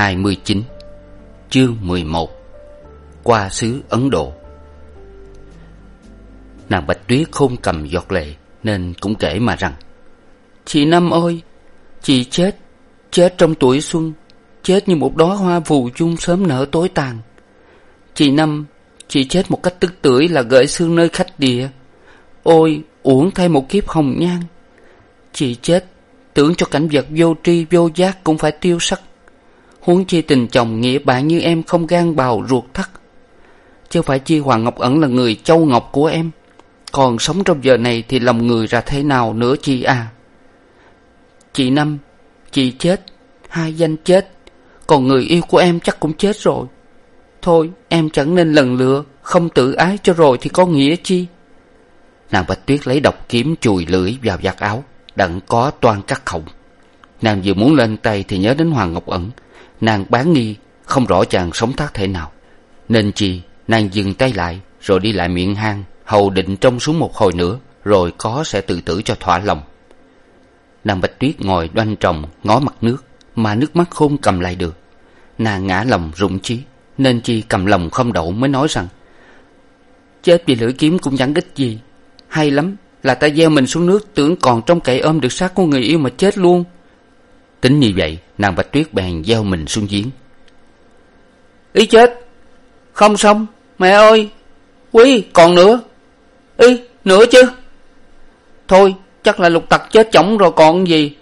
29 Chương 11 Qua xứ Ấn Độ. Nàng Bạch Tuyết không cầm giọt lệ Nên cũng kể mà rằng, Chị Năm ơi, Chị chết Chết trong tuổi xuân, Chết như một đóa hoa phù chung sớm nở tối tàn. Chị Năm, Chị chết một cách tức tưởi là gợi xương nơi khách địa. Ôi, uổng thay một kiếp hồng nhan. Chị chết, Tưởng cho cảnh vật vô tri vô giác cũng phải tiêu sắc huống chi tình chồng nghĩa bạn như em không gan bào ruột thắt. Chứ phải chi hoàng ngọc ẩn là người châu ngọc của em. Còn sống trong giờ này thì lòng người ra thế nào nữa chi à? Chị năm, chị chết, hai danh chết. Còn người yêu của em chắc cũng chết rồi. Thôi, em chẳng nên lần lựa không tự ái cho rồi thì có nghĩa chi? Nàng bạch tuyết lấy độc kiếm chùi lưỡi vào vạt áo, đặng có toan cắt khổng nàng vừa muốn lên tay thì nhớ đến hoàng ngọc ẩn nàng bán nghi, không rõ chàng sống thác thể nào. Nên chi, nàng dừng tay lại, rồi đi lại miệng hang, hầu định trông xuống một hồi nữa, rồi có sẽ tự tử cho thỏa lòng. Nàng bạch tuyết ngồi đoanh tròng, ngó mặt nước, mà nước mắt không cầm lại được. Nàng ngã lòng rụng chí, nên chi cầm lòng không đậu mới nói rằng, chết vì lưỡi kiếm cũng chẳng ích gì. Hay lắm là ta gieo mình xuống nước, tưởng còn trong cậy ôm được xác của người yêu mà chết luôn tính như vậy nàng bạch tuyết bèn gieo mình xuống giếng. Ý chết. Không xong. Mẹ ơi. Quý còn nữa. Ý nữa chứ. Thôi chắc là lục tặc chết chỏng rồi còn gì.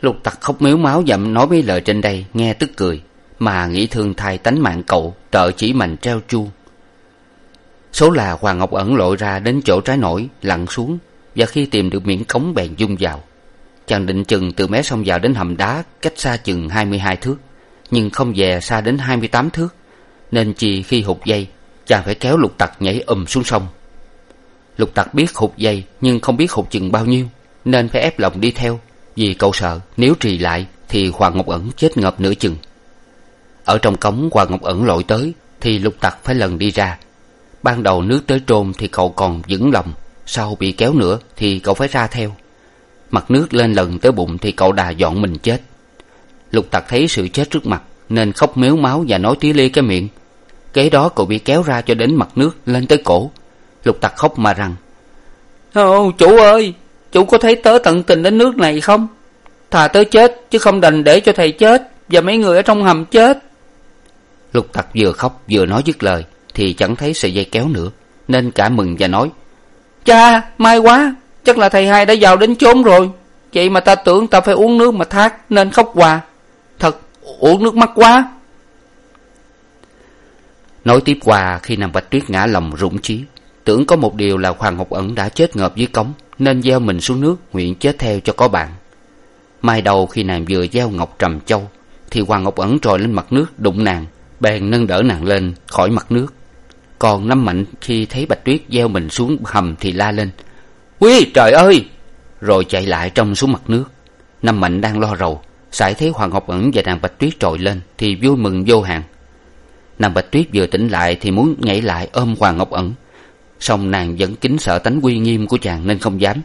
Lục tặc khóc mếu máu dậm nói mấy lời trên đây nghe tức cười. Mà nghĩ thương thay tánh mạng cậu trợ chỉ mành treo chuông số là hoàng ngọc ẩn lội ra đến chỗ trái nổi lặn xuống. Và khi tìm được miệng cống bèn dung vào chàng định chừng từ mé sông vào đến hầm đá cách xa chừng hai mươi hai thước, nhưng không về xa đến hai mươi tám thước, nên chỉ khi hụt dây, chàng phải kéo lục tặc nhảy ùm xuống sông. Lục tặc biết hụt dây nhưng không biết hụt chừng bao nhiêu, nên phải ép lòng đi theo, vì cậu sợ nếu trì lại thì hoàng ngọc ẩn chết ngợp nửa chừng. Ở trong cống hoàng ngọc ẩn lội tới thì lục tặc phải lần đi ra. Ban đầu nước tới trôn thì cậu còn vững lòng, sau bị kéo nữa thì cậu phải ra theo mặt nước lên lần tới bụng thì cậu đà dọn mình chết. Lục tặc thấy sự chết trước mặt nên khóc mếu máu và nói tía lia cái miệng. Kế đó cậu bị kéo ra cho đến mặt nước lên tới cổ. Lục tặc khóc mà rằng ồ chủ ơi, chủ có thấy tớ tận tình đến nước này không? Thà tớ chết chứ không đành để cho thầy chết và mấy người ở trong hầm chết. Lục tặc vừa khóc vừa nói dứt lời thì chẳng thấy sợi dây kéo nữa nên cả mừng và nói, cha, may quá chắc là thầy hai đã vào đến chốn rồi. Vậy mà ta tưởng ta phải uống nước mà thác, nên khóc hòa thật, uống nước mắt quá. Nói tiếp hòa khi nàng bạch tuyết ngã lòng rụng trí tưởng có một điều là hoàng ngọc ẩn đã chết ngợp dưới cống, nên gieo mình xuống nước, nguyện chết theo cho có bạn. Mai đầu khi nàng vừa gieo ngọc trầm châu, thì hoàng ngọc ẩn trồi lên mặt nước đụng nàng, bèn nâng đỡ nàng lên khỏi mặt nước. Còn năm mạnh khi thấy bạch tuyết gieo mình xuống hầm thì la lên Quy trời ơi! Rồi chạy lại trong xuống mặt nước. Năm Mạnh đang lo rầu, sải thấy Hoàng Ngọc Ẩn và nàng Bạch Tuyết trồi lên Thì vui mừng vô hạn. Nàng Bạch Tuyết vừa tỉnh lại Thì muốn nhảy lại ôm Hoàng Ngọc Ẩn. Song nàng vẫn kính sợ tánh uy nghiêm của chàng Nên không dám.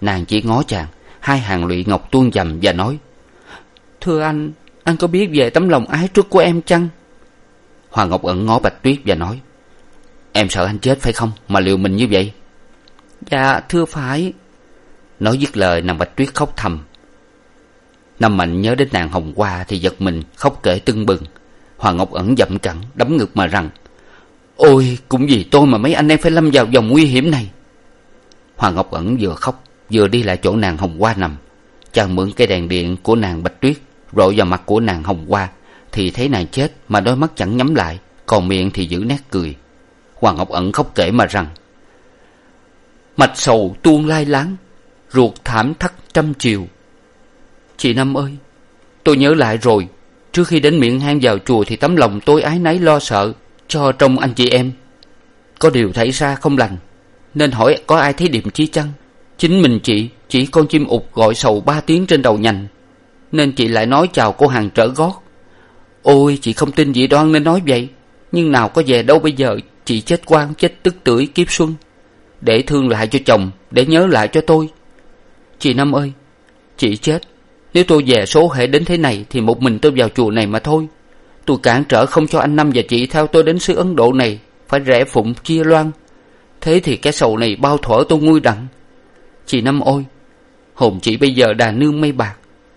Nàng chỉ ngó chàng, Hai hàng lụy ngọc tuôn dầm và nói, Thưa anh Anh có biết về tấm lòng ái trước của em chăng? Hoàng Ngọc Ẩn ngó Bạch Tuyết và nói, Em sợ anh chết phải không Mà liều mình như vậy? Dạ thưa phải nói dứt lời nàng bạch tuyết khóc thầm. Năm mạnh nhớ đến nàng hồng hoa thì giật mình, khóc kể tưng bừng. Hoàng ngọc ẩn dậm cẳng, đấm ngực mà rằng, ôi, cũng vì tôi mà mấy anh em phải lâm vào vòng nguy hiểm này. Hoàng ngọc ẩn vừa khóc, vừa đi lại chỗ nàng hồng hoa nằm. Chàng mượn cây đèn điện của nàng bạch tuyết, rọi vào mặt của nàng hồng hoa, thì thấy nàng chết mà đôi mắt chẳng nhắm lại, còn miệng thì giữ nét cười. Hoàng ngọc ẩn khóc kể mà rằng mạch sầu tuôn lai láng, ruột thảm thắt trăm chiều. Chị năm ơi, tôi nhớ lại rồi, trước khi đến miệng hang vào chùa thì tấm lòng tôi ái náy lo sợ cho trong anh chị em. Có điều xảy ra không lành, nên hỏi có ai thấy điểm chi chăng? Chính mình chị, chỉ con chim ụt gọi sầu ba tiếng trên đầu nhành, nên chị lại nói chào cô hàng trở gót. Ôi, chị không tin dị đoan nên nói vậy, nhưng nào có về đâu bây giờ, chị chết quan chết tức tưởi kiếp xuân để thương lại cho chồng, để nhớ lại cho tôi. Chị năm ơi, chị chết. Nếu tôi về số hệ đến thế này thì một mình tôi vào chùa này mà thôi. Tôi cản trở không cho anh năm và chị theo tôi đến xứ ấn độ này, phải rẽ phụng chia loan. Thế thì cái sầu này bao thuở tôi nguôi đặng. Chị năm ôi, hồn chị bây giờ đà nương mây bạc.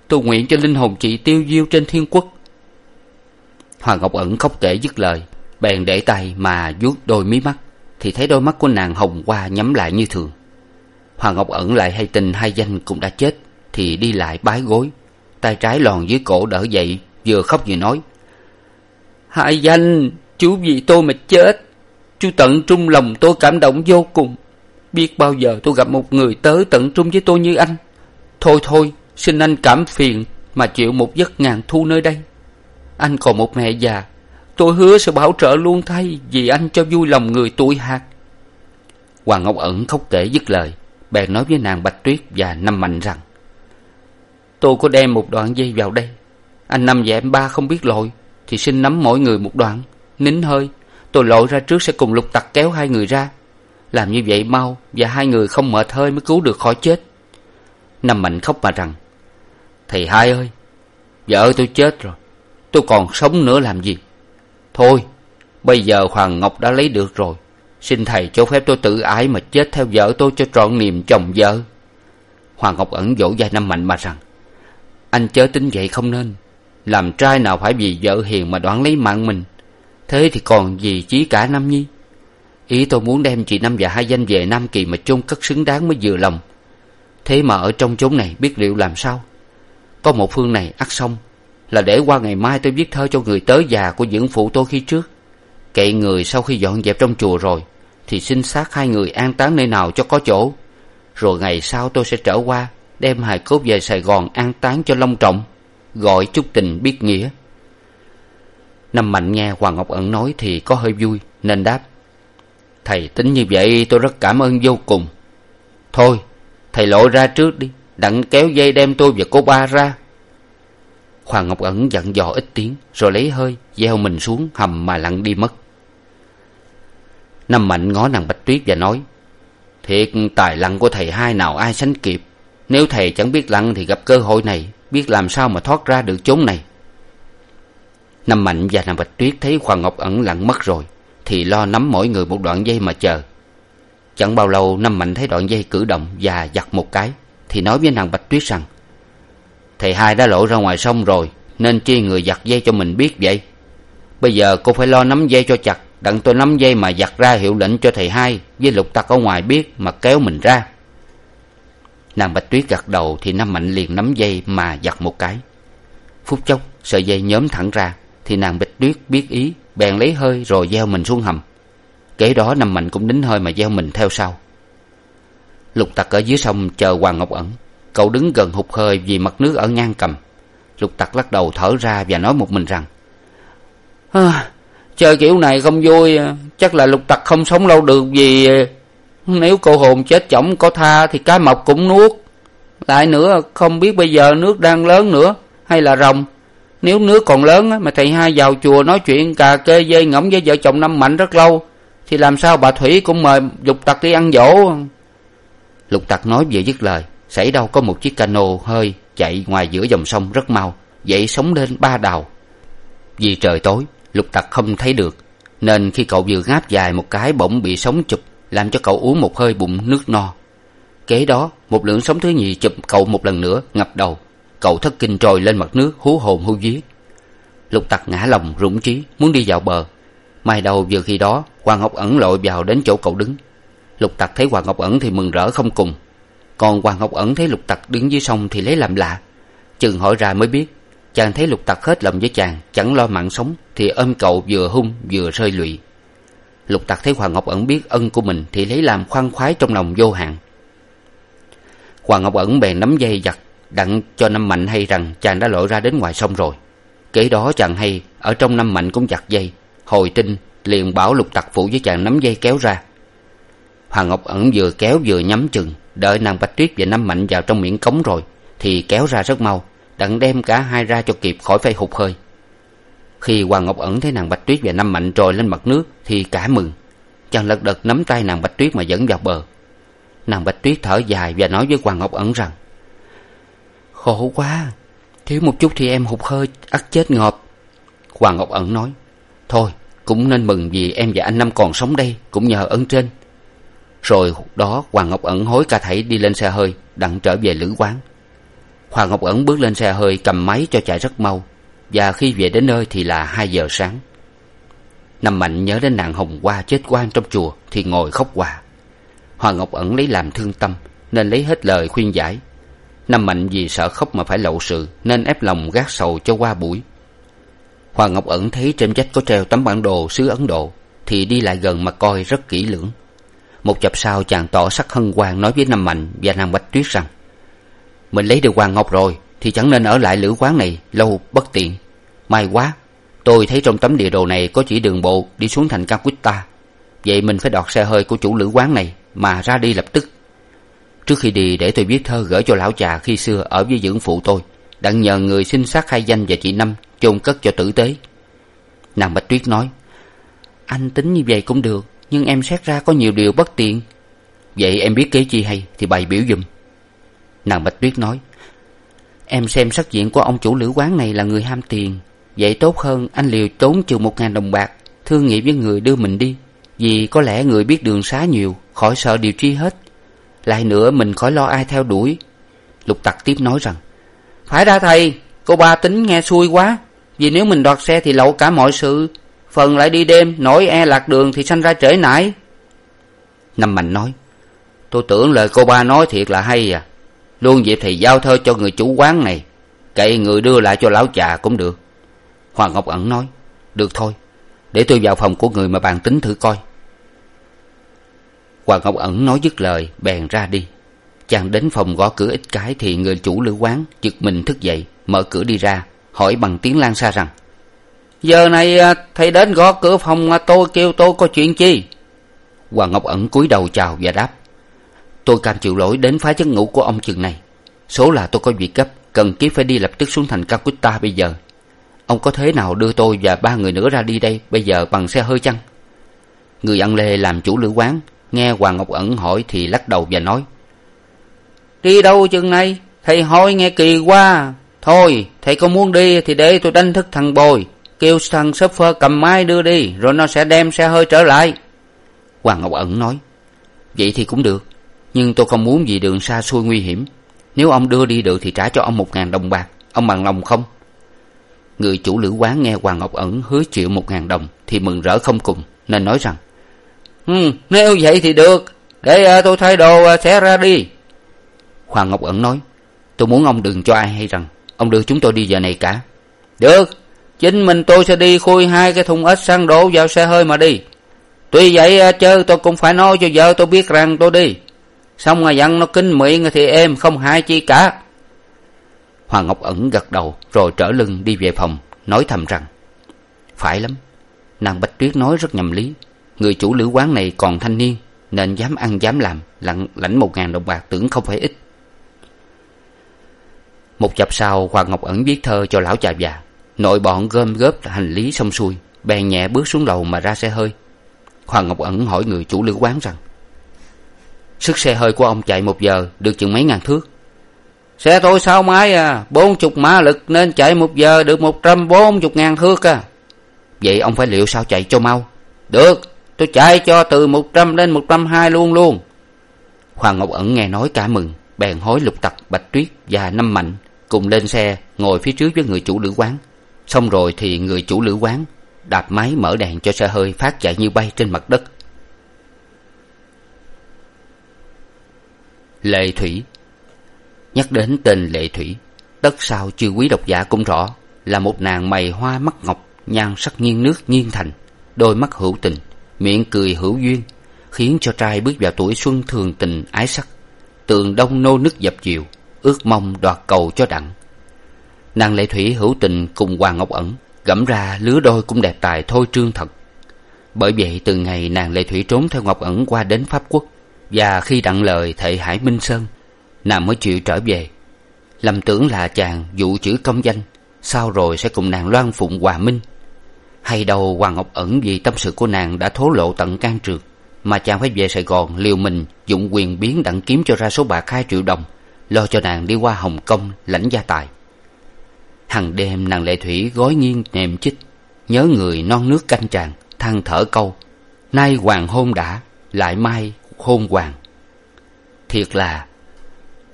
Tôi nguyện cho linh hồn chị tiêu diêu trên thiên quốc. Hoàng ngọc ẩn khóc kể dứt lời, bèn để tay mà vuốt đôi mí mắt thì thấy đôi mắt của nàng hồng qua nhắm lại như thường. Hoàng ngọc ẩn lại hay tình hai danh cũng đã chết, thì đi lại bái gối. Tay trái lòn dưới cổ đỡ dậy, vừa khóc vừa nói, hai danh, chú vì tôi mà chết. Chú tận trung lòng tôi cảm động vô cùng. Biết bao giờ tôi gặp một người tới tận trung với tôi như anh. Thôi thôi, xin anh cảm phiền mà chịu một giấc ngàn thu nơi đây. Anh còn một mẹ già tôi hứa sẽ bảo trợ luôn thay vì anh cho vui lòng người tuổi hạt hoàng ngọc ẩn khóc kể dứt lời. Bèn nói với nàng bạch tuyết và năm mạnh rằng, tôi có đem một đoạn dây vào đây. Anh năm và em ba không biết lội thì xin nắm mỗi người một đoạn. Nín hơi, tôi lội ra trước sẽ cùng lục tặc kéo hai người ra. Làm như vậy mau và hai người không mệt hơi mới cứu được khỏi chết. Năm mạnh khóc mà rằng, thầy hai ơi, vợ tôi chết rồi. Tôi còn sống nữa làm gì? Thôi, bây giờ hoàng ngọc đã lấy được rồi. Xin thầy cho phép tôi tự ái mà chết theo vợ tôi cho trọn niềm chồng vợ. Hoàng ngọc ẩn dỗ vai năm mạnh mà rằng, anh chớ tính vậy không nên. Làm trai nào phải vì vợ hiền mà đoán lấy mạng mình. Thế thì còn gì chí cả nam nhi? Ý tôi muốn đem chị năm và hai danh về nam kỳ mà chôn cất xứng đáng mới vừa lòng. Thế mà ở trong chốn này biết liệu làm sao? Có một phương này ắt xong là để qua ngày mai tôi viết thơ cho người tới già của dưỡng phụ tôi khi trước. Cậy người sau khi dọn dẹp trong chùa rồi, thì xin xác hai người an táng nơi nào cho có chỗ. Rồi ngày sau tôi sẽ trở qua, đem hài cốt về sài gòn an táng cho long trọng, gọi chút tình biết nghĩa. Năm mạnh nghe hoàng ngọc ẩn nói thì có hơi vui, nên đáp, thầy, tính như vậy tôi rất cảm ơn vô cùng. Thôi, thầy lộ ra trước đi, đặng kéo dây đem tôi và cô ba ra hoàng ngọc ẩn dặn dò ít tiếng, rồi lấy hơi, gieo mình xuống, hầm mà lặn đi mất. Năm mạnh ngó nàng bạch tuyết và nói, thiệt, tài lặn của thầy hai nào ai sánh kịp. Nếu thầy chẳng biết lặn thì gặp cơ hội này, biết làm sao mà thoát ra được chốn này. Năm mạnh và nàng bạch tuyết thấy hoàng ngọc ẩn lặn mất rồi, thì lo nắm mỗi người một đoạn dây mà chờ. Chẳng bao lâu, năm mạnh thấy đoạn dây cử động và giặt một cái, thì nói với nàng bạch tuyết rằng thầy hai đã lộ ra ngoài sông rồi, nên chi người giặt dây cho mình biết vậy. Bây giờ cô phải lo nắm dây cho chặt, đặng tôi nắm dây mà giặt ra hiệu lệnh cho thầy hai với lục tặc ở ngoài biết mà kéo mình ra. Nàng bạch tuyết gật đầu thì nam mạnh liền nắm dây mà giặt một cái. Phút chốc, sợi dây nhóm thẳng ra thì nàng bạch tuyết biết ý, bèn lấy hơi rồi gieo mình xuống hầm. Kế đó, nam mạnh cũng đính hơi mà gieo mình theo sau. Lục tặc ở dưới sông chờ hoàng ngọc ẩn cậu đứng gần hụt hơi vì mặt nước ở ngang cầm. Lục tặc lắc đầu thở ra và nói một mình rằng à, chơi kiểu này không vui chắc là lục tặc không sống lâu được vì nếu cô hồn chết chỏng có tha thì cá mập cũng nuốt. Lại nữa không biết bây giờ nước đang lớn nữa hay là rồng. Nếu nước còn lớn mà thầy hai vào chùa nói chuyện cà kê dây ngỗng với vợ chồng năm mạnh rất lâu thì làm sao bà thủy cũng mời lục tặc đi ăn dỗ? Lục tặc nói vừa dứt lời xảy đâu có một chiếc cano hơi chạy ngoài giữa dòng sông rất mau, dậy sống lên ba đào. Vì trời tối, lục tặc không thấy được, nên khi cậu vừa ngáp dài một cái bỗng bị sóng chụp, làm cho cậu uống một hơi bụng nước no. Kế đó, một lượng sóng thứ nhì chụp cậu một lần nữa, ngập đầu. Cậu thất kinh trồi lên mặt nước, hú hồn hú vía. Lục tặc ngã lòng rụng trí, muốn đi vào bờ. Mai đầu vừa khi đó, hoàng ngọc ẩn lội vào đến chỗ cậu đứng. Lục tặc thấy hoàng ngọc ẩn thì mừng rỡ không cùng còn hoàng ngọc ẩn thấy lục tặc đứng dưới sông thì lấy làm lạ. Chừng hỏi ra mới biết, chàng thấy lục tặc hết lòng với chàng, chẳng lo mạng sống, thì ôm cậu vừa hung vừa rơi lụy. Lục tặc thấy hoàng ngọc ẩn biết ân của mình thì lấy làm khoan khoái trong lòng vô hạn. Hoàng ngọc ẩn bèn nắm dây giặt, đặng cho năm mạnh hay rằng chàng đã lội ra đến ngoài sông rồi. Kế đó chàng hay, ở trong năm mạnh cũng giặt dây. Hồi trinh, liền bảo lục tặc phụ với chàng nắm dây kéo ra. Hoàng ngọc ẩn vừa kéo vừa nhắm chừng đợi nàng bạch tuyết và năm mạnh vào trong miệng cống rồi, thì kéo ra rất mau, đặng đem cả hai ra cho kịp khỏi phải hụt hơi. Khi hoàng ngọc ẩn thấy nàng bạch tuyết và năm mạnh trồi lên mặt nước, thì cả mừng. Chàng lật đật nắm tay nàng bạch tuyết mà dẫn vào bờ. Nàng bạch tuyết thở dài và nói với hoàng ngọc ẩn rằng, khổ quá, thiếu một chút thì em hụt hơi, ắt chết ngợp. Hoàng ngọc ẩn nói, thôi, cũng nên mừng vì em và anh năm còn sống đây, cũng nhờ ơn trên rồi đó, hoàng ngọc ẩn hối cả thảy đi lên xe hơi, đặng trở về lữ quán. Hoàng ngọc ẩn bước lên xe hơi, cầm máy cho chạy rất mau. Và khi về đến nơi thì là hai giờ sáng. Năm mạnh nhớ đến nàng hồng hoa chết quan trong chùa thì ngồi khóc hòa hoàng ngọc ẩn lấy làm thương tâm, nên lấy hết lời khuyên giải. Năm mạnh vì sợ khóc mà phải lậu sự, nên ép lòng gác sầu cho qua buổi. Hoàng ngọc ẩn thấy trên vách có treo tấm bản đồ xứ ấn độ, thì đi lại gần mà coi rất kỹ lưỡng một chập sau chàng tỏ sắc hân hoan nói với năm mạnh và nàng bạch tuyết rằng, mình lấy được hoàng ngọc rồi, thì chẳng nên ở lại lữ quán này lâu bất tiện. May quá, tôi thấy trong tấm địa đồ này có chỉ đường bộ đi xuống thành calcutta vậy mình phải đọt xe hơi của chủ lữ quán này mà ra đi lập tức. Trước khi đi, để tôi viết thơ gửi cho lão già khi xưa ở với dưỡng phụ tôi, đặng nhờ người xin xác khai danh và chị năm chôn cất cho tử tế. Nàng bạch tuyết nói, anh tính như vậy cũng được nhưng em xét ra có nhiều điều bất tiện. Vậy em biết kế chi hay, thì bày biểu giùm. Nàng bạch tuyết nói, em xem sắc diện của ông chủ lữ quán này là người ham tiền. Vậy tốt hơn anh liều tốn chừng một ngàn đồng bạc, thương nghị với người đưa mình đi. Vì có lẽ người biết đường xá nhiều, khỏi sợ điều tri hết. Lại nữa mình khỏi lo ai theo đuổi. Lục tặc tiếp nói rằng, phải ra thầy, cô ba tính nghe xuôi quá. Vì nếu mình đoạt xe thì lậu cả mọi sự phần lại đi đêm, nổi e lạc đường thì sanh ra trễ nải. Năm mạnh nói, tôi tưởng lời cô ba nói thiệt là hay à. Luôn dịp thì giao thơ cho người chủ quán này cậy người đưa lại cho lão già cũng được. Hoàng ngọc ẩn nói, được thôi, để tôi vào phòng của người mà bàn tính thử coi. Hoàng ngọc ẩn nói dứt lời, bèn ra đi. Chàng đến phòng gõ cửa ít cái thì người chủ lữ quán giật mình thức dậy, mở cửa đi ra, hỏi bằng tiếng lan xa rằng giờ này à, thầy đến gõ cửa phòng à, tôi kêu tôi có chuyện chi? Hoàng ngọc ẩn cúi đầu chào và đáp. Tôi cam chịu lỗi đến phá giấc ngủ của ông chừng này. Số là tôi có việc gấp, cần kiếp phải đi lập tức xuống thành calcutta bây giờ. Ông có thế nào đưa tôi và ba người nữa ra đi đây, bây giờ bằng xe hơi chăng? Người ăn lê làm chủ lữ quán, nghe hoàng ngọc ẩn hỏi thì lắc đầu và nói. Đi đâu chừng này? Thầy hỏi nghe kỳ quá. Thôi, thầy có muốn đi thì để tôi đánh thức thằng bồi kêu thằng s phơ cầm máy đưa đi, rồi nó sẽ đem xe hơi trở lại. Hoàng ngọc ẩn nói, vậy thì cũng được, nhưng tôi không muốn vì đường xa xôi nguy hiểm. Nếu ông đưa đi được thì trả cho ông một ngàn đồng bạc, ông bằng lòng không? Người chủ lữ quán nghe hoàng ngọc ẩn hứa chịu một ngàn đồng thì mừng rỡ không cùng, nên nói rằng ừ nếu vậy thì được, để ờ, tôi thay đồ ờ, sẽ ra đi. Hoàng ngọc ẩn nói, tôi muốn ông đừng cho ai hay rằng, ông đưa chúng tôi đi giờ này cả. Được chính mình tôi sẽ đi khui hai cái thùng ếch xăng đổ vào xe hơi mà đi. Tuy vậy chớ, tôi cũng phải nói cho vợ tôi biết rằng tôi đi. Xong rồi dặn nó kín miệng thì êm không hại chi cả. Hoàng ngọc ẩn gật đầu rồi trở lưng đi về phòng, nói thầm rằng, phải lắm, nàng bạch tuyết nói rất nhầm lý. Người chủ lữ quán này còn thanh niên, nên dám ăn dám làm, lặng lãnh một ngàn đồng bạc tưởng không phải ít. Một chập sau hoàng ngọc ẩn viết thơ cho lão chà già nội bọn gom góp hành lý xong xuôi, bèn nhẹ bước xuống lầu mà ra xe hơi. Hoàng ngọc ẩn hỏi người chủ lữ quán rằng, sức xe hơi của ông chạy một giờ được chừng mấy ngàn thước? Xe tôi sao máy à? Bốn chục mã lực nên chạy một giờ được một trăm bốn chục ngàn thước à. Vậy ông phải liệu sao chạy cho mau? Được, tôi chạy cho từ một trăm đến một trăm hai luôn luôn. Hoàng ngọc ẩn nghe nói cả mừng, bèn hối lục tặc bạch tuyết và năm mạnh cùng lên xe ngồi phía trước với người chủ lữ quán xong rồi thì người chủ lữ quán đạp máy mở đèn cho xe hơi phát chạy như bay trên mặt đất. Lệ thủy nhắc đến tên lệ thủy, tất sao chưa quý độc giả cũng rõ là một nàng mày hoa mắt ngọc, nhan sắc nghiêng nước nghiêng thành, đôi mắt hữu tình, miệng cười hữu duyên, khiến cho trai bước vào tuổi xuân thường tình ái sắc, tường đông nô nức dập dìu, ước mong đoạt cầu cho đặng nàng lệ thủy hữu tình cùng hoàng ngọc ẩn, gẫm ra lứa đôi cũng đẹp tài thôi trương thật. Bởi vậy, từ ngày nàng lệ thủy trốn theo ngọc ẩn qua đến pháp quốc, và khi đặng lời thệ hải minh sơn, nàng mới chịu trở về. Lầm tưởng là chàng dụ chữ công danh sau rồi sẽ cùng nàng loan phụng hòa minh? Hay đâu hoàng ngọc ẩn vì tâm sự của nàng đã thố lộ tận can trường, mà chàng phải về sài gòn liều mình dụng quyền biến đặng kiếm cho ra số bạc hai triệu đồng, lo cho nàng đi qua hồng kông lãnh gia tài hằng đêm nàng lệ thủy gói nghiêng nềm chích, nhớ người non nước canh tràng than thở câu, nay hoàng hôn đã, lại mai hôn hoàng. Thiệt là,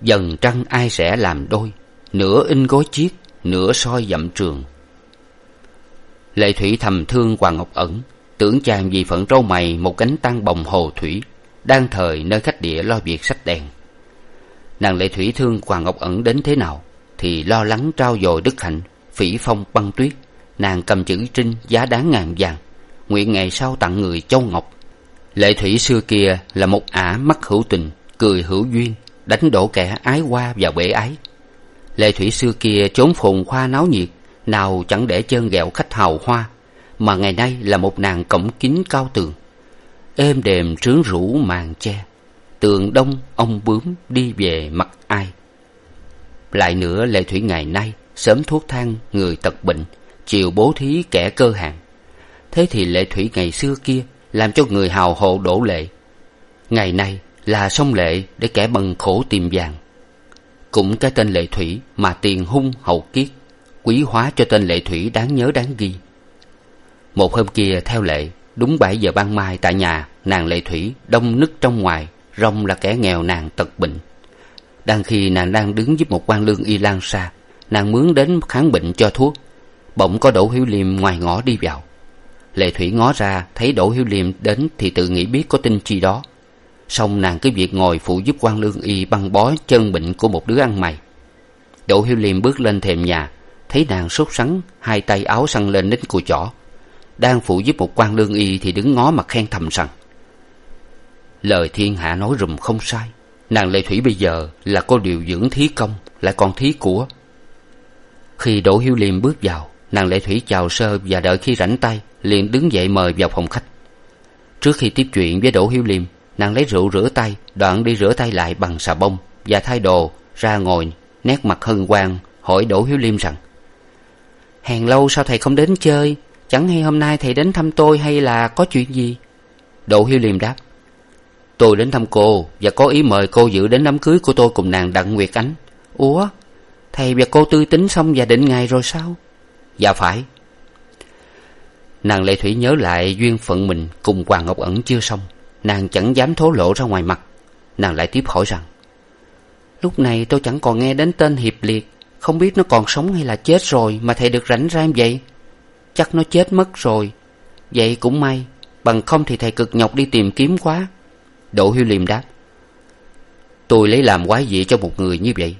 dần trăng ai sẽ làm đôi, nửa in gối chiếc, nửa soi dặm trường. Lệ thủy thầm thương hoàng ngọc ẩn, tưởng chàng vì phận râu mày một cánh tăng bồng hồ thủy, đang thời nơi khách địa lo việc sách đèn. Nàng lệ thủy thương hoàng ngọc ẩn đến thế nào? Thì lo lắng trao dồi đức hạnh, phỉ phong băng tuyết. Nàng cầm chữ trinh giá đáng ngàn vàng, nguyện ngày sau tặng người châu ngọc. Lệ thủy xưa kia là một ả mắt hữu tình, cười hữu duyên, đánh đổ kẻ ái hoa và bể ái. Lệ thủy xưa kia chốn phồn hoa náo nhiệt, nào chẳng để chân ghẹo khách hào hoa, mà ngày nay là một nàng cổng kính cao tường. Êm đềm trướng rũ màn che, tường đông ông bướm đi về mặt ai lại nữa, lệ thủy ngày nay, sớm thuốc thang người tật bệnh, chiều bố thí kẻ cơ hàng. Thế thì lệ thủy ngày xưa kia, làm cho người hào hộ đổ lệ. Ngày nay là sông lệ để kẻ bần khổ tìm vàng. Cũng cái tên lệ thủy mà tiền hung hậu kiết, quý hóa cho tên lệ thủy đáng nhớ đáng ghi. Một hôm kia theo lệ, đúng bảy giờ ban mai tại nhà, nàng lệ thủy đông nức trong ngoài, rong là kẻ nghèo nàng tật bệnh đang khi nàng đang đứng giúp một quan lương y lan xa nàng mướn đến khám bệnh cho thuốc. Bỗng có đỗ hiếu liêm ngoài ngõ đi vào. Lệ thủy ngó ra, thấy đỗ hiếu liêm đến thì tự nghĩ biết có tin chi đó. Xong nàng cứ việc ngồi phụ giúp quan lương y băng bó chân bệnh của một đứa ăn mày. Đỗ hiếu liêm bước lên thềm nhà, thấy nàng sốt sắng, hai tay áo săn lên nít cùi chỏ. Đang phụ giúp một quan lương y thì đứng ngó mặt khen thầm rằng, lời thiên hạ nói rùm không sai nàng lệ thủy bây giờ là cô điều dưỡng thí công lại còn thí của. Khi đỗ hiếu liêm bước vào, nàng lệ thủy chào sơ và đợi khi rảnh tay, liền đứng dậy mời vào phòng khách. Trước khi tiếp chuyện với đỗ hiếu liêm, nàng lấy rượu rửa tay, đoạn đi rửa tay lại bằng xà bông và thay đồ, ra ngồi, nét mặt hân hoan hỏi đỗ hiếu liêm rằng hèn lâu sao thầy không đến chơi? Chẳng hay hôm nay thầy đến thăm tôi hay là có chuyện gì? Đỗ hiếu liêm đáp tôi đến thăm cô và có ý mời cô dự đến đám cưới của tôi cùng nàng đặng nguyệt ánh. Ủa? Thầy và cô tư tính xong và định ngày rồi sao? Dạ phải. Nàng lệ thủy nhớ lại duyên phận mình cùng hoàng ngọc ẩn chưa xong. Nàng chẳng dám thố lộ ra ngoài mặt. Nàng lại tiếp hỏi rằng, lúc này tôi chẳng còn nghe đến tên hiệp liệt. Không biết nó còn sống hay là chết rồi mà thầy được rảnh ra em vậy? Chắc nó chết mất rồi. Vậy cũng may. Bằng không thì thầy cực nhọc đi tìm kiếm quá đỗ hiếu liêm đáp, tôi lấy làm quái dị cho một người như vậy.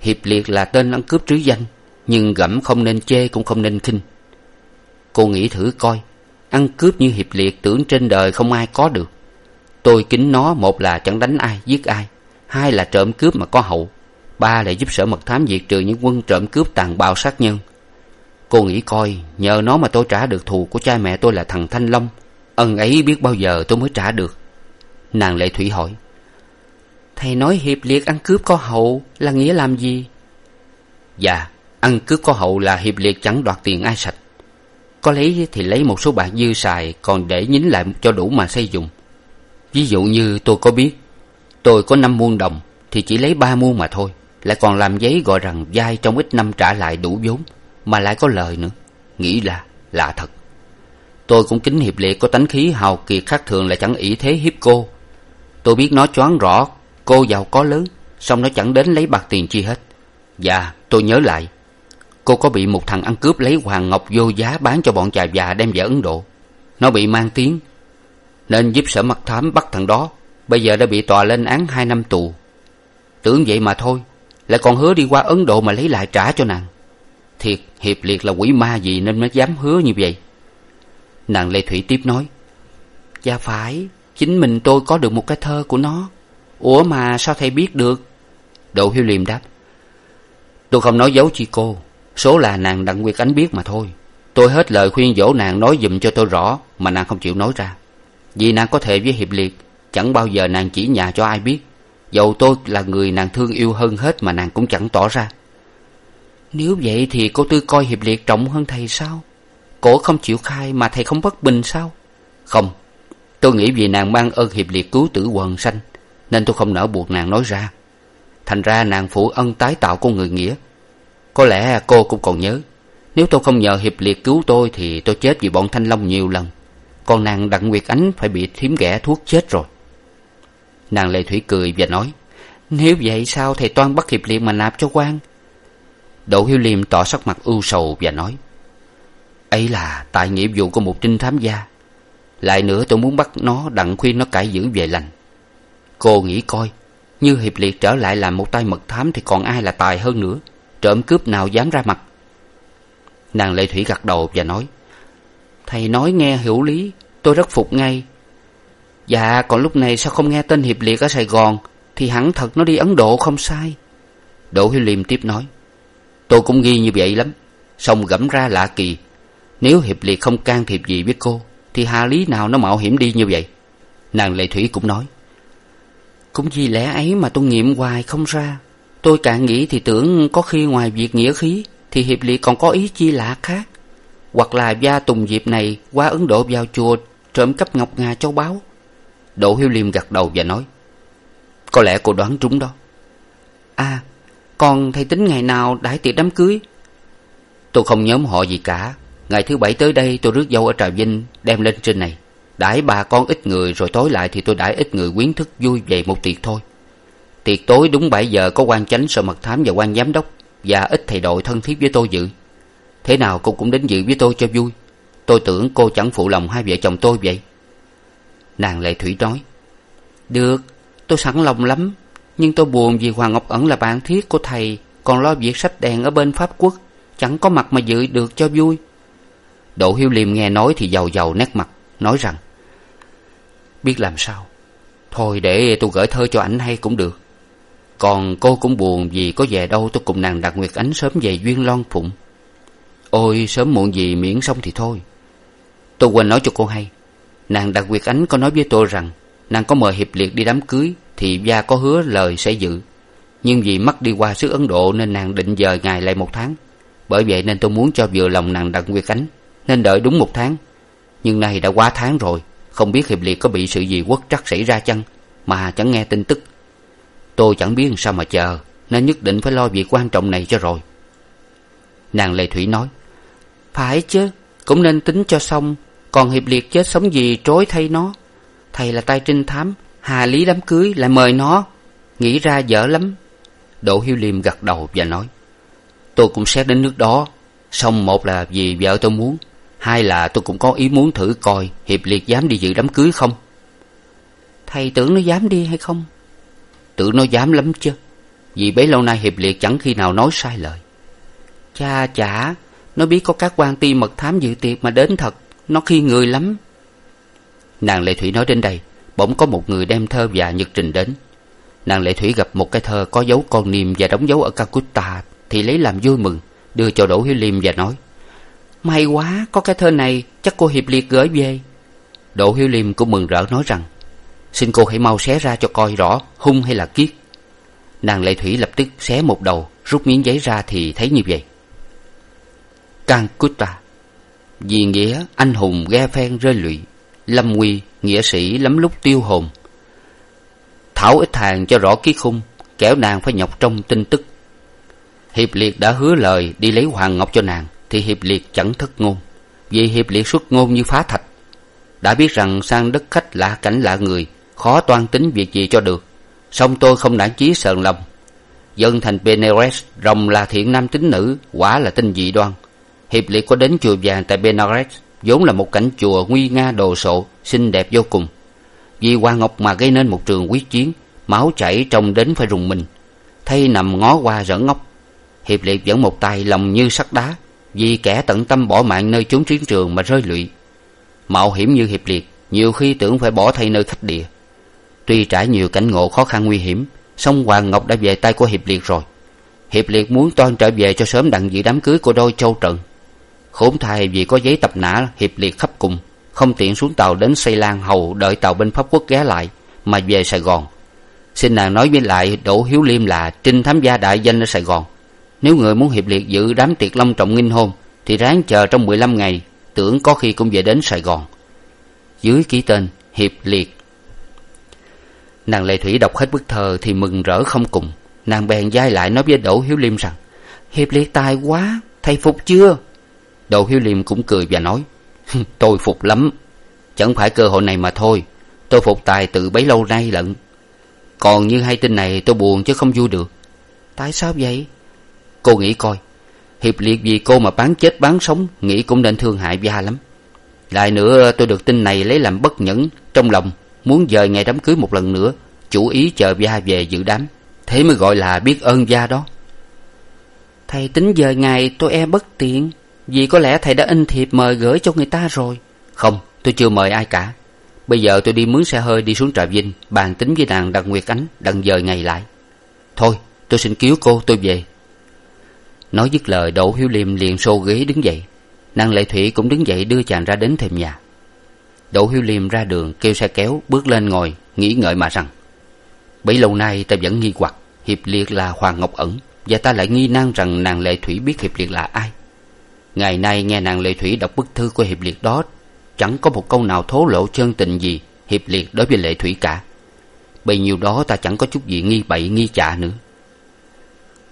Hiệp liệt là tên ăn cướp trứ danh, nhưng gẫm không nên chê cũng không nên khinh. Cô nghĩ thử coi, ăn cướp như hiệp liệt tưởng trên đời không ai có được. Tôi kính nó, một là chẳng đánh ai, giết ai, hai là trộm cướp mà có hậu, ba là giúp sở mật thám diệt trừ những quân trộm cướp tàn bạo sát nhân. Cô nghĩ coi, nhờ nó mà tôi trả được thù của cha mẹ tôi là thằng thanh long. Ân ấy biết bao giờ tôi mới trả được nàng lệ thủy hỏi, thầy nói hiệp liệt ăn cướp có hậu là nghĩa làm gì? Dạ ăn cướp có hậu là hiệp liệt chẳng đoạt tiền ai sạch. Có lấy thì lấy một số bạc dư xài, còn để nhính lại cho đủ mà xây dùng. Ví dụ như tôi có biết, tôi có năm muôn đồng thì chỉ lấy ba muôn mà thôi, lại còn làm giấy gọi rằng vay trong ít năm trả lại đủ vốn, mà lại có lời nữa. Nghĩ là lạ thật. Tôi cũng kính hiệp liệt có tánh khí hào kiệt khác thường là chẳng ỷ thế hiếp cô tôi biết nó choáng rõ, cô giàu có lớn xong nó chẳng đến lấy bạc tiền chi hết. Dạ tôi nhớ lại. Cô có bị một thằng ăn cướp lấy hoàng ngọc vô giá bán cho bọn chà già đem về ấn độ. Nó bị mang tiếng. Nên giúp sở mật thám bắt thằng đó. Bây giờ đã bị tòa lên án hai năm tù. Tưởng vậy mà thôi, lại còn hứa đi qua ấn độ mà lấy lại trả cho nàng. Thiệt, hiệp liệt là quỷ ma gì nên mới dám hứa như vậy. Nàng lê thủy tiếp nói dạ phải chính mình tôi có được một cái thơ của nó. Ủa mà sao thầy biết được? Đỗ hiếu liêm đáp. Tôi không nói giấu chi cô, số là nàng đặng nguyệt ánh biết mà thôi. Tôi hết lời khuyên dỗ nàng nói dùm cho tôi rõ, mà nàng không chịu nói ra. Vì nàng có thể với hiệp liệt, chẳng bao giờ nàng chỉ nhà cho ai biết. Dầu tôi là người nàng thương yêu hơn hết mà nàng cũng chẳng tỏ ra. Nếu vậy thì cô tư coi hiệp liệt trọng hơn thầy sao? Cổ không chịu khai mà thầy không bất bình sao? Không tôi nghĩ vì nàng mang ơn hiệp liệt cứu tử quần sanh, nên tôi không nỡ buộc nàng nói ra. Thành ra nàng phụ ân tái tạo của người nghĩa. Có lẽ cô cũng còn nhớ, nếu tôi không nhờ hiệp liệt cứu tôi thì tôi chết vì bọn thanh long nhiều lần. Còn nàng đặng nguyệt ánh phải bị thím ghẻ thuốc chết rồi. Nàng lệ thủy cười và nói, nếu vậy sao thầy toan bắt hiệp liệt mà nạp cho quan? Đỗ hiếu liêm tỏ sắc mặt ưu sầu và nói, ấy là tại nghĩa vụ của một trinh thám gia lại nữa tôi muốn bắt nó đặng khuyên nó cải dữ về lành. Cô nghĩ coi, như hiệp liệt trở lại làm một tay mật thám thì còn ai là tài hơn nữa? Trộm cướp nào dám ra mặt? Nàng lệ thủy gật đầu và nói, thầy nói nghe hiểu lý, tôi rất phục ngay. Dạ còn lúc này sao không nghe tên hiệp liệt ở sài gòn, thì hẳn thật nó đi ấn độ không sai. Đỗ hiếu liêm tiếp nói, tôi cũng nghi như vậy lắm, song gẫm ra lạ kỳ. Nếu hiệp liệt không can thiệp gì với cô thì hà lý nào nó mạo hiểm đi như vậy? Nàng lệ thủy cũng nói. Cũng vì lẽ ấy mà tôi nghiệm hoài không ra. Tôi càng nghĩ thì tưởng có khi ngoài việc nghĩa khí, thì hiệp liệt còn có ý chi lạ khác. Hoặc là gia tùng diệp này qua ấn độ vào chùa trộm cắp ngọc ngà châu báu. Đỗ hiếu liêm gật đầu và nói, có lẽ cô đoán trúng đó. À còn thầy tính ngày nào đãi tiệc đám cưới? Tôi không nhóm họ gì cả ngày thứ bảy tới đây tôi rước dâu ở trà vinh đem lên trên này. Đãi bà con ít người rồi tối lại thì tôi đãi ít người quyến thức vui về một tiệc thôi. Tiệc tối đúng bảy giờ có quan chánh, sở mật thám và quan giám đốc và ít thầy đội thân thiết với tôi dự. Thế nào cô cũng đến dự với tôi cho vui. Tôi tưởng cô chẳng phụ lòng hai vợ chồng tôi vậy. Nàng lệ thủy nói, được, tôi sẵn lòng lắm, nhưng tôi buồn vì hoàng ngọc ẩn là bạn thiết của thầy, còn lo việc sách đèn ở bên pháp quốc, chẳng có mặt mà dự được cho vui đỗ hiếu liêm nghe nói thì giàu giàu nét mặt, nói rằng, biết làm sao? Thôi để tôi gửi thơ cho ảnh hay cũng được. Còn cô cũng buồn vì có về đâu, tôi cùng nàng đạt nguyệt ánh sớm về duyên loan phụng. Ôi, sớm muộn gì miễn xong thì thôi. Tôi quên nói cho cô hay, nàng đạt nguyệt ánh có nói với tôi rằng nàng có mời hiệp liệt đi đám cưới thì gia có hứa lời sẽ dự nhưng vì mất đi qua xứ ấn độ nên nàng định dời ngày lại một tháng. Bởi vậy nên tôi muốn cho vừa lòng nàng đặt nguyệt ánh nên đợi đúng một tháng. Nhưng nay đã quá tháng rồi, không biết hiệp liệt có bị sự gì quất trắc xảy ra chăng, mà chẳng nghe tin tức. Tôi chẳng biết sao mà chờ, nên nhất định phải lo việc quan trọng này cho rồi. Nàng lệ thủy nói, phải chứ, cũng nên tính cho xong, còn hiệp liệt chết sống gì trối thay nó? Thầy là tay trinh thám, hà lý đám cưới lại mời nó, nghĩ ra dở lắm. Đỗ hiếu liêm gật đầu và nói, tôi cũng xét đến nước đó, xong một là vì vợ tôi muốn hai là tôi cũng có ý muốn thử coi hiệp liệt dám đi dự đám cưới không? Thầy tưởng nó dám đi hay không? Tưởng nó dám lắm chứ. Vì bấy lâu nay hiệp liệt chẳng khi nào nói sai lời. Cha chả nó biết có các quan ti mật thám dự tiệc mà đến thật. Nó khi người lắm. Nàng lệ thủy nói đến đây bỗng có một người đem thơ và nhật trình đến. Nàng lệ thủy gặp một cái thơ có dấu con niêm và đóng dấu ở calcutta thì lấy làm vui mừng đưa cho đỗ hiếu liêm và nói may quá, có cái thơ này, chắc cô hiệp liệt gửi về. Đỗ hiếu liêm cũng mừng rỡ nói rằng, xin cô hãy mau xé ra cho coi rõ hung hay là kiết nàng lệ thủy lập tức xé một đầu, rút miếng giấy ra thì thấy như vậy. Calcutta vì nghĩa anh hùng ghe phen rơi lụy, lâm nguy, nghĩa sĩ lắm lúc tiêu hồn. Thảo ít hàng cho rõ ký khung, kẻo nàng phải nhọc trong tin tức. Hiệp liệt đã hứa lời đi lấy hoàng ngọc cho nàng thì hiệp liệt chẳng thất ngôn. Vì hiệp liệt xuất ngôn như phá thạch. Đã biết rằng sang đất khách lạ cảnh lạ người, khó toan tính việc gì cho được. Song tôi không nản chí sờn lòng. Dân thành benares rồng là thiện nam tín nữ, quả là tinh dị đoan. Hiệp liệt có đến chùa vàng tại benares, vốn là một cảnh chùa nguy nga đồ sộ, xinh đẹp vô cùng. Vì hoa ngọc mà gây nên một trường quyết chiến, máu chảy trông đến phải rùng mình. Thay nằm ngó qua rỡn ngóc, hiệp liệt vẫn một tay lòng như sắt đá vì kẻ tận tâm bỏ mạng nơi chốn chiến trường mà rơi lụy. Mạo hiểm như hiệp liệt, nhiều khi tưởng phải bỏ thay nơi khách địa. Tuy trải nhiều cảnh ngộ khó khăn nguy hiểm, song hoàng ngọc đã về tay của hiệp liệt rồi. Hiệp liệt muốn toan trở về cho sớm đặng dự đám cưới của đôi châu trận. Khốn thay vì có giấy tập nã hiệp liệt khắp cùng, không tiện xuống tàu đến xây lan hầu đợi tàu bên pháp quốc ghé lại, mà về sài gòn. Xin nàng nói với lại đỗ hiếu liêm là trinh thám gia đại danh ở sài gòn nếu người muốn hiệp liệt dự đám tiệc long trọng nghinh hôn, thì ráng chờ trong mười lăm ngày, tưởng có khi cũng về đến sài gòn. Dưới ký tên, hiệp liệt. Nàng lệ thủy đọc hết bức thơ thì mừng rỡ không cùng. Nàng bèn dai lại nói với đỗ hiếu liêm rằng, hiệp liệt tài quá, thầy phục chưa? Đỗ hiếu liêm cũng cười và nói tôi phục lắm. Chẳng phải cơ hội này mà thôi. Tôi phục tài từ bấy lâu nay lận. Còn như hay tin này tôi buồn chứ không vui được. Tại sao vậy? Cô nghĩ coi. Hiệp liệt vì cô mà bán chết bán sống nghĩ cũng nên thương hại gia lắm. Lại nữa tôi được tin này lấy làm bất nhẫn trong lòng muốn dời ngày đám cưới một lần nữa chủ ý chờ gia về dự đám. Thế mới gọi là biết ơn gia đó. Thầy tính dời ngày tôi e bất tiện vì có lẽ thầy đã in thiệp mời gửi cho người ta rồi. Không tôi chưa mời ai cả. Bây giờ tôi đi mướn xe hơi đi xuống trà vinh bàn tính với nàng đặng nguyệt ánh đặng dời ngày lại. Thôi tôi xin cứu cô tôi về nói dứt lời, đỗ hiếu liêm liền xô ghế đứng dậy. Nàng lệ thủy cũng đứng dậy đưa chàng ra đến thềm nhà. Đỗ hiếu liêm ra đường, kêu xe kéo, bước lên ngồi, nghĩ ngợi mà rằng, bấy lâu nay ta vẫn nghi hoặc, hiệp liệt là hoàng ngọc ẩn, và ta lại nghi nan rằng nàng lệ thủy biết hiệp liệt là ai. Ngày nay nghe nàng lệ thủy đọc bức thư của hiệp liệt đó, chẳng có một câu nào thố lộ chân tình gì hiệp liệt đối với lệ thủy cả. Bấy nhiêu đó ta chẳng có chút gì nghi bậy, nghi chạ nữa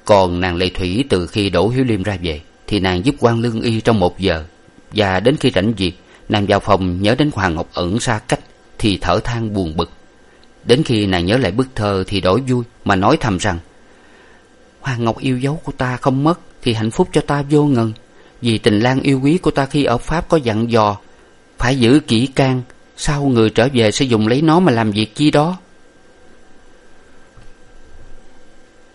còn nàng lệ thủy từ khi đỗ hiếu liêm ra về, thì nàng giúp quan lương y trong một giờ. Và đến khi rảnh việc, nàng vào phòng nhớ đến hoàng ngọc ẩn xa cách, thì thở than buồn bực. Đến khi nàng nhớ lại bức thơ thì đổi vui, mà nói thầm rằng, hoàng ngọc yêu dấu của ta không mất, thì hạnh phúc cho ta vô ngần. Vì tình lang yêu quý của ta khi ở pháp có dặn dò, phải giữ kỹ can sau người trở về sẽ dùng lấy nó mà làm việc chi đó.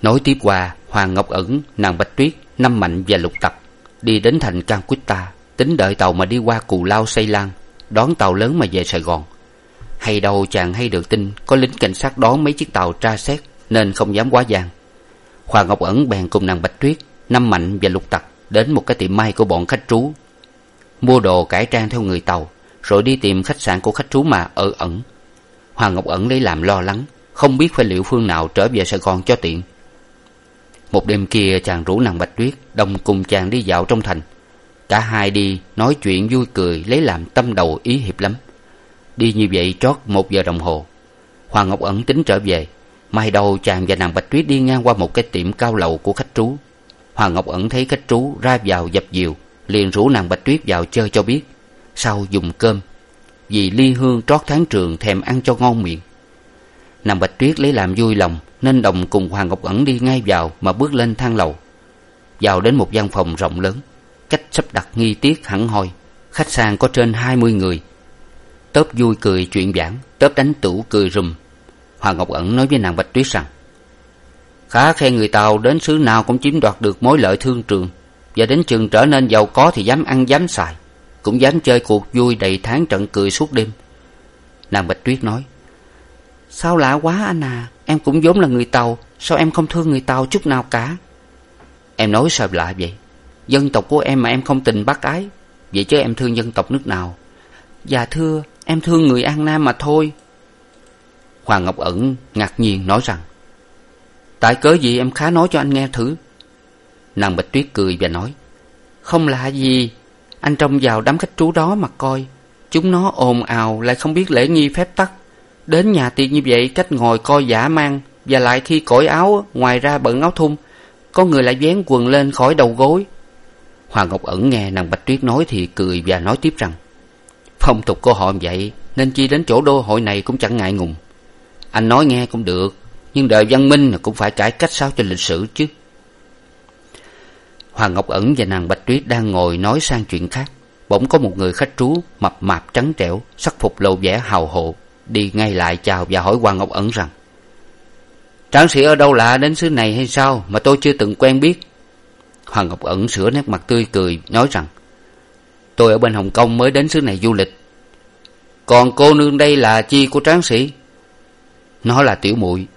Nói tiếp qua hoàng ngọc ẩn, nàng bạch tuyết, năm mạnh và lục Tặc đi đến thành can quýt ta, tính đợi tàu mà đi qua cù lao, xây lan, đón tàu lớn mà về sài gòn. Hay đâu chàng hay được tin có lính cảnh sát đón mấy chiếc tàu tra xét nên không dám quá gian hoàng ngọc ẩn bèn cùng nàng bạch tuyết, năm mạnh và lục tặc đến một cái tiệm may của bọn khách trú, mua đồ cải trang theo người tàu, rồi đi tìm khách sạn của khách trú mà ở ẩn. Hoàng ngọc ẩn lấy làm lo lắng, không biết phải liệu phương nào trở về sài gòn cho tiện một đêm kia chàng rủ nàng bạch tuyết, đồng cùng chàng đi dạo trong thành. Cả hai đi nói chuyện vui cười, lấy làm tâm đầu ý hiệp lắm. Đi như vậy trót một giờ đồng hồ. Hoàng ngọc ẩn tính trở về. Mai đầu, chàng và nàng bạch tuyết đi ngang qua một cái tiệm cao lầu của khách trú. Hoàng ngọc ẩn thấy khách trú ra vào dập dìu, liền rủ nàng bạch tuyết vào chơi cho biết. Sau dùng cơm, vì ly hương trót tháng trường thèm ăn cho ngon miệng. Nàng bạch tuyết lấy làm vui lòng nên đồng cùng hoàng ngọc ẩn đi ngay vào mà bước lên thang lầu. Vào đến một gian phòng rộng lớn, cách sắp đặt nghi tiết hẳn hoi, khách sạn có trên hai mươi người. Tớp vui cười chuyện vãn tớp đánh tửu cười rùm. Hoàng ngọc ẩn nói với nàng bạch tuyết rằng, khá khen người tàu đến xứ nào cũng chiếm đoạt được mối lợi thương trường. Và đến chừng trở nên giàu có thì dám ăn, dám xài, cũng dám chơi cuộc vui đầy tháng trận cười suốt đêm. Nàng bạch tuyết nói, sao lạ quá anh à em cũng vốn là người tàu, sao em không thương người tàu chút nào cả? Em nói sao lạ vậy. Dân tộc của em mà em không tình bác ái. Vậy chứ em thương dân tộc nước nào? Dạ thưa, em thương người an nam mà thôi. Hoàng ngọc ẩn ngạc nhiên nói rằng, tại cớ gì em khá nói cho anh nghe thử? Nàng bạch tuyết cười và nói, không lạ gì, anh trông vào đám khách trú đó mà coi. Chúng nó ồn ào, lại không biết lễ nghi phép tắc đến nhà tiệc như vậy, cách ngồi coi giả mang và lại khi cởi áo, ngoài ra bận áo thun. Có người lại vén quần lên khỏi đầu gối. Hoàng ngọc ẩn nghe nàng bạch tuyết nói thì cười và nói tiếp rằng, phong tục của họ vậy, nên chi đến chỗ đô hội này cũng chẳng ngại ngùng. Anh nói nghe cũng được, nhưng đời văn minh cũng phải cải cách sao cho lịch sử chứ. Hoàng ngọc ẩn và nàng bạch tuyết đang ngồi nói sang chuyện khác. Bỗng có một người khách trú mập mạp trắng trẻo, sắc phục lộ vẻ hào hộ đi ngay lại chào và hỏi hoàng ngọc ẩn rằng, tráng sĩ ở đâu lạ đến xứ này hay sao mà tôi chưa từng quen biết? Hoàng ngọc ẩn sửa nét mặt tươi cười, nói rằng, tôi ở bên hồng kông mới đến xứ này du lịch. Còn cô nương đây là chi của tráng sĩ? Nó là tiểu muội.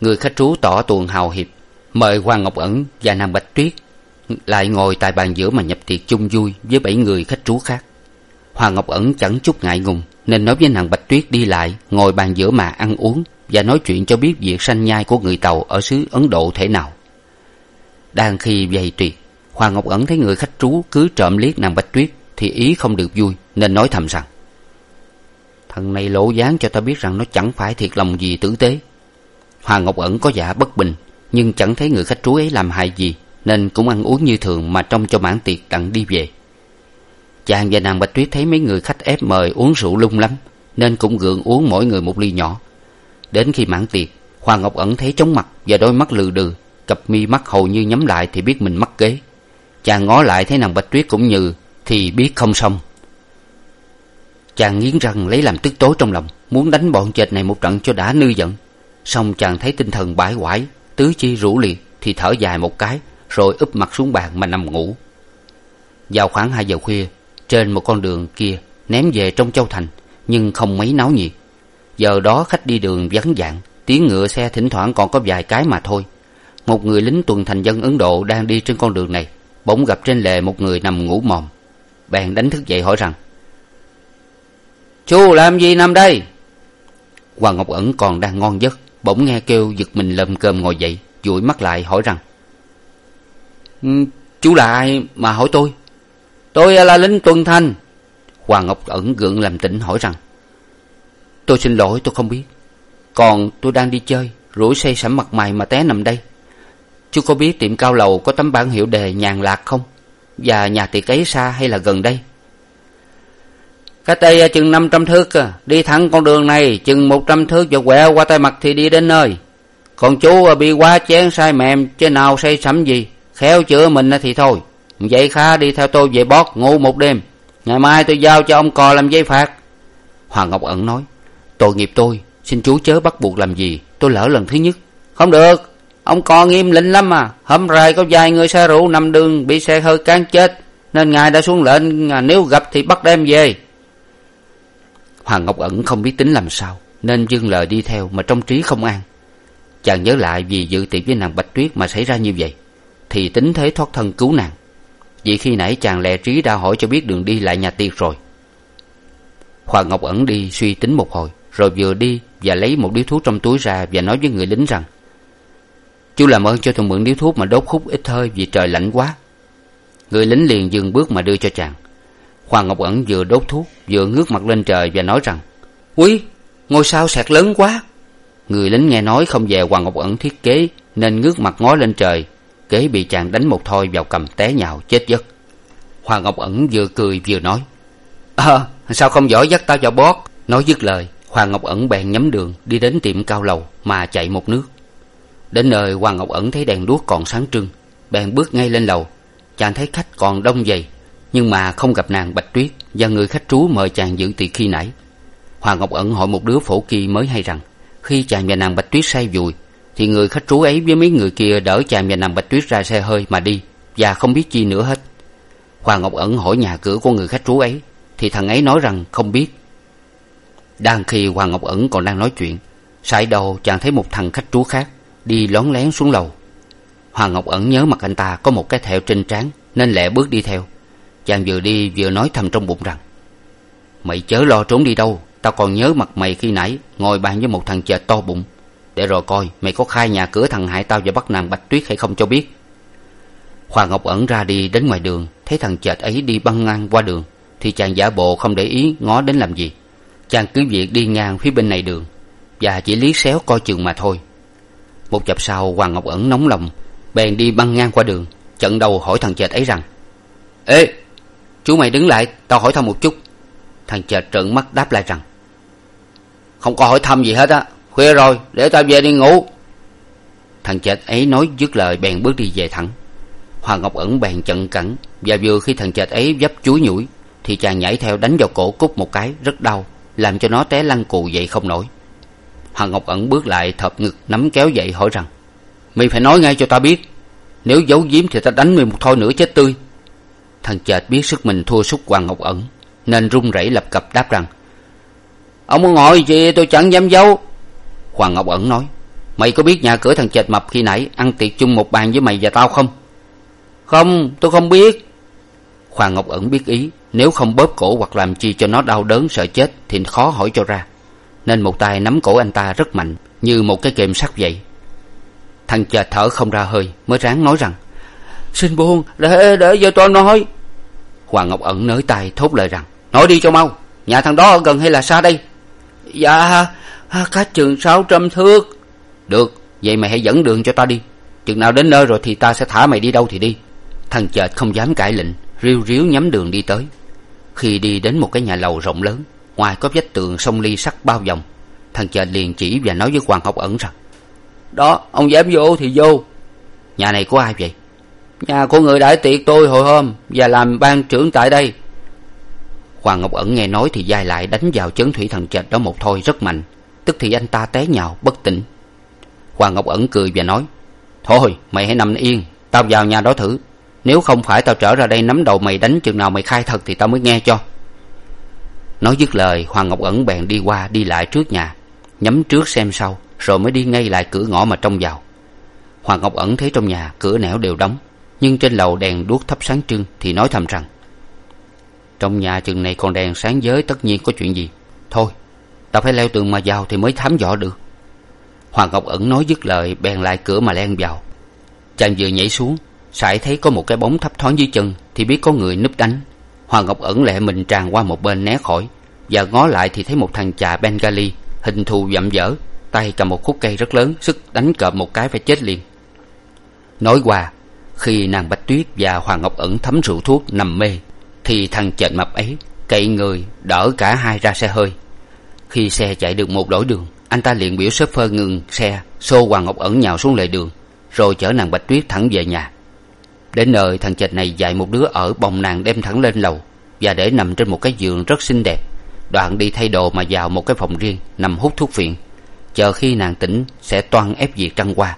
Người khách trú tỏ tuồng hào hiệp, mời hoàng ngọc ẩn và nàng bạch tuyết lại ngồi tại bàn giữa mà nhập tiệc chung vui với bảy người khách trú khác. Hoàng ngọc ẩn chẳng chút ngại ngùng nên nói với nàng bạch tuyết đi lại, ngồi bàn giữa mà ăn uống và nói chuyện cho biết việc sanh nhai của người tàu ở xứ ấn độ thế nào. Đang khi vầy tuyệt hoàng ngọc ẩn thấy người khách trú cứ trộm liếc nàng bạch tuyết thì ý không được vui, nên nói thầm rằng, thằng này lộ dáng cho ta biết rằng nó chẳng phải thiệt lòng gì tử tế. Hoàng ngọc ẩn có dạ bất bình, nhưng chẳng thấy người khách trú ấy làm hại gì, nên cũng ăn uống như thường mà trông cho mãn tiệc đặng đi về chàng và nàng bạch tuyết thấy mấy người khách ép mời uống rượu lung lắm, nên cũng gượng uống mỗi người một ly nhỏ. Đến khi mãn tiệc, hoàng ngọc ẩn thấy chóng mặt và đôi mắt lừ đừ, cặp mi mắt hầu như nhắm lại thì biết mình mắc kế. Chàng ngó lại thấy nàng bạch tuyết cũng nhừ thì biết không xong. Chàng nghiến răng lấy làm tức tối trong lòng, muốn đánh bọn chệt này một trận cho đã nư giận. Xong chàng thấy tinh thần bãi quải, tứ chi rũ liệt thì thở dài một cái, rồi úp mặt xuống bàn mà nằm ngủ. Vào khoảng hai giờ khuya trên một con đường kia, ném về trong châu thành, nhưng không mấy náo nhiệt. Giờ đó khách đi đường vắng dạng, tiếng ngựa xe thỉnh thoảng còn có vài cái mà thôi. Một người lính tuần thành dân ấn độ đang đi trên con đường này, bỗng gặp trên lề một người nằm ngủ mòm bèn đánh thức dậy hỏi rằng chú làm gì nằm đây? Hoàng ngọc ẩn còn đang ngon giấc, bỗng nghe kêu giật mình lầm cơm ngồi dậy dụi mắt lại hỏi rằng ừ, chú là ai mà hỏi tôi? Tôi à, là lính tuần thanh. Hoàng ngọc ẩn gượng làm tỉnh hỏi rằng, tôi xin lỗi, tôi không biết. Còn tôi đang đi chơi, rủi say sẩm mặt mày mà té nằm đây. Chú có biết tiệm cao lầu có tấm bản hiệu đề nhàn lạc không? Và nhà tiệc ấy xa hay là gần đây? Cách đây à, chừng năm trăm thước à. đi thẳng con đường này, chừng một trăm thước và quẹo qua tay mặt thì đi đến nơi. Còn chú bị quá chén sai mềm, chứ nào say sẩm gì. Khéo chữa mình thì thôi vậy khá, đi theo tôi về bót, ngủ một đêm. Ngày mai tôi giao cho ông cò làm giấy phạt. Hoàng ngọc ẩn nói, tội nghiệp tôi, xin chú chớ bắt buộc làm gì, tôi lỡ lần thứ nhất. Không được, ông cò nghiêm lĩnh lắm mà hôm rày có vài người xe rượu nằm đường bị xe hơi cán chết, nên ngài đã xuống lệnh à, nếu gặp thì bắt đem về. Hoàng ngọc ẩn không biết tính làm sao, nên dưng lời đi theo mà trong trí không an. Chàng nhớ lại vì dự tiệc với nàng bạch tuyết mà xảy ra như vậy, thì tính thế thoát thân cứu nàng vì khi nãy chàng lẹ trí đã hỏi cho biết đường đi lại nhà tiệc rồi. Hoàng ngọc ẩn đi suy tính một hồi, rồi vừa đi và lấy một điếu thuốc trong túi ra và nói với người lính rằng, chú làm ơn cho tôi mượn điếu thuốc mà đốt hút ít hơi vì trời lạnh quá. Người lính liền dừng bước mà đưa cho chàng. Hoàng ngọc ẩn vừa đốt thuốc, vừa ngước mặt lên trời và nói rằng quý ngôi sao sẹt lớn quá. Người lính nghe nói không về hoàng ngọc ẩn thiết kế nên ngước mặt ngó lên trời kế bị chàng đánh một thoi vào cầm té nhào chết giấc. Hoàng ngọc ẩn vừa cười vừa nói ờ sao không giỏi dắt tao vào bót? Nói dứt lời, hoàng ngọc ẩn bèn nhắm đường đi đến tiệm cao lầu mà chạy một nước. Đến nơi, hoàng ngọc ẩn thấy đèn đuốc còn sáng trưng, bèn bước ngay lên lầu. Chàng thấy khách còn đông dày nhưng mà không gặp nàng bạch tuyết và người khách trú mời chàng dự tiệc khi nãy. Hoàng ngọc ẩn hỏi một đứa phổ kỳ mới hay rằng, khi chàng và nàng bạch tuyết say vùi thì người khách trú ấy với mấy người kia đỡ chàng và nằm bạch tuyết ra xe hơi mà đi, và không biết chi nữa hết. Hoàng ngọc ẩn hỏi nhà cửa của người khách trú ấy, thì thằng ấy nói rằng không biết. Đang khi hoàng ngọc ẩn còn đang nói chuyện, sải đầu chàng thấy một thằng khách trú khác đi lón lén xuống lầu. Hoàng ngọc ẩn nhớ mặt anh ta có một cái thẹo trên trán, nên lẹ bước đi theo. Chàng vừa đi vừa nói thầm trong bụng rằng, mày chớ lo trốn đi đâu, tao còn nhớ mặt mày khi nãy ngồi bàn với một thằng chợt to bụng để rồi coi, mày có khai nhà cửa thằng hại tao và bắt nàng bạch tuyết hay không cho biết. Hoàng ngọc ẩn ra đi đến ngoài đường, thấy thằng chệt ấy đi băng ngang qua đường, thì chàng giả bộ không để ý ngó đến làm gì. Chàng cứ việc đi ngang phía bên này đường, và chỉ liếc xéo coi chừng mà thôi. Một chập sau, hoàng ngọc ẩn nóng lòng, bèn đi băng ngang qua đường chận đầu hỏi thằng chệt ấy rằng, ê, chú mày đứng lại, tao hỏi thăm một chút. Thằng chệt trợn mắt đáp lại rằng, không có hỏi thăm gì hết á khuya rồi để tao về đi ngủ. Thằng chệch ấy nói dứt lời, bèn bước đi về thẳng. Hoàng ngọc ẩn bèn chận cẳng, và vừa khi thằng chệch ấy vấp chuối nhủi, thì chàng nhảy theo đánh vào cổ cúc một cái, rất đau, làm cho nó té lăn cù dậy không nổi. Hoàng ngọc ẩn bước lại thợp ngực, nắm kéo dậy hỏi rằng, mày phải nói ngay cho ta biết, nếu giấu giếm thì ta đánh mày một thôi nữa chết tươi. Thằng chệch biết sức mình thua sút hoàng ngọc ẩn, nên run rẩy lập cập đáp rằng, ông muốn ngồi gì tôi chẳng dám giấu hoàng ngọc ẩn nói, mày có biết nhà cửa thằng chệt mập khi nãy ăn tiệc chung một bàn với mày và tao không? Không, tôi không biết. Hoàng ngọc ẩn biết ý, nếu không bóp cổ hoặc làm chi cho nó đau đớn sợ chết thì khó hỏi cho ra. Nên một tay nắm cổ anh ta rất mạnh, như một cái kềm sắt vậy. Thằng chệt thở không ra hơi, mới ráng nói rằng, xin buông để để cho tôi nói. Hoàng ngọc ẩn nới tay thốt lời rằng, nói đi cho mau, nhà thằng đó ở gần hay là xa đây? Dạ À, cách chừng sáu trăm thước. Được, vậy mày hãy dẫn đường cho ta đi. Chừng nào đến nơi rồi thì ta sẽ thả mày đi đâu thì đi. Thằng chợt không dám cãi lệnh riu riu nhắm đường đi tới. Khi đi đến một cái nhà lầu rộng lớn, ngoài có vách tường sông ly sắt bao vòng, thằng chợt liền chỉ và nói với hoàng học ẩn rằng, đó, ông dám vô thì vô. Nhà này của ai vậy? Nhà của người đại tiệc tôi hồi hôm và làm ban trưởng tại đây. Hoàng ngọc ẩn nghe nói thì d lại đánh vào chấn thủy thần chệt đó một thôi rất mạnh tức thì anh ta té nhào, bất tỉnh. Hoàng ngọc ẩn cười và nói, thôi, mày hãy nằm yên, tao vào nhà đó thử. Nếu không phải tao trở ra đây nắm đầu mày đánh chừng nào mày khai thật thì tao mới nghe cho. Nói dứt lời, hoàng ngọc ẩn bèn đi qua, đi lại trước nhà, nhắm trước xem sau rồi mới đi ngay lại cửa ngõ mà trông vào. Hoàng ngọc ẩn thấy trong nhà cửa nẻo đều đóng, nhưng trên lầu đèn đuốc thắp sáng trưng thì nói thầm rằng, trong nhà chừng này còn đèn sáng giới, tất nhiên có chuyện gì. Thôi ta phải leo tường mà vào thì mới thám dò được. Hoàng ngọc ẩn nói dứt lời, bèn lại cửa mà len vào. Chàng vừa nhảy xuống, sải thấy có một cái bóng thấp thoáng dưới chân, thì biết có người núp đánh. Hoàng ngọc ẩn lẹ mình tràn qua một bên né khỏi, và ngó lại thì thấy một thằng chà bengali, hình thù vạm vỡ tay cầm một khúc cây rất lớn, sức đánh cợp một cái phải chết liền. Nói qua, khi nàng bạch tuyết và hoàng ngọc ẩn thấm rượu thuốc nằm mê, thì thằng chệch mập ấy cậy người, đỡ cả hai ra xe hơi khi xe chạy được một đổi đường. Anh ta liền biểu sớp phơ ngừng xe, xô hoàng ngọc ẩn nhào xuống lề đường, rồi chở nàng bạch tuyết thẳng về nhà. Đến nơi, thằng chệch này dạy một đứa ở bồng nàng đem thẳng lên lầu và để nằm trên một cái giường rất xinh đẹp. Đoạn đi thay đồ mà vào một cái phòng riêng, nằm hút thuốc phiện. Chờ khi nàng tỉnh, sẽ toan ép việc trăng qua.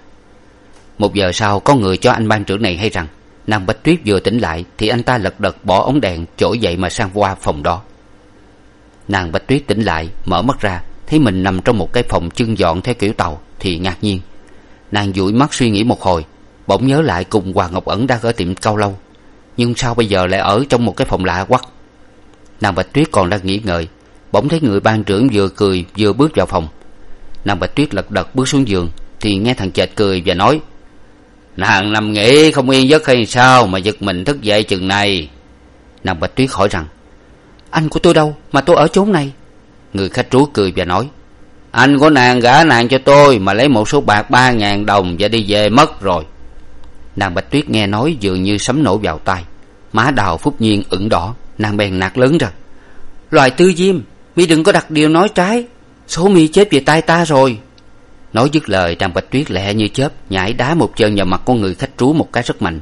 Một giờ sau, có người cho anh ban trưởng này hay rằng nàng bạch tuyết vừa tỉnh lại thì anh ta lật đật bỏ ống đèn chổi dậy mà sang qua phòng đó nàng bạch tuyết tỉnh lại, mở mắt ra, thấy mình nằm trong một cái phòng chưng dọn theo kiểu tàu, thì ngạc nhiên. Nàng dụi mắt suy nghĩ một hồi, bỗng nhớ lại cùng hoàng ngọc ẩn đang ở tiệm cao lâu. Nhưng sao bây giờ lại ở trong một cái phòng lạ quắc? Nàng bạch tuyết còn đang nghĩ ngợi, bỗng thấy người ban trưởng vừa cười vừa bước vào phòng. Nàng bạch tuyết lật đật bước xuống giường, thì nghe thằng chệt cười và nói, nàng nằm nghỉ không yên giấc hay sao mà giật mình thức dậy chừng này? Nàng bạch tuyết hỏi rằng anh của tôi đâu mà tôi ở chốn này? Người khách trú cười và nói, anh của nàng gả nàng cho tôi mà lấy một số bạc ba ngàn đồng và đi về mất rồi. Nàng bạch tuyết nghe nói dường như sấm nổ vào tai. Má đào phúc nhiên ửng đỏ, nàng bèn nạt lớn ra, loài tư diêm, mi đừng có đặt điều nói trái, số mi chết về tay ta rồi. Nói dứt lời, nàng bạch tuyết lẹ như chớp, nhảy đá một chân vào mặt của người khách trú một cái rất mạnh.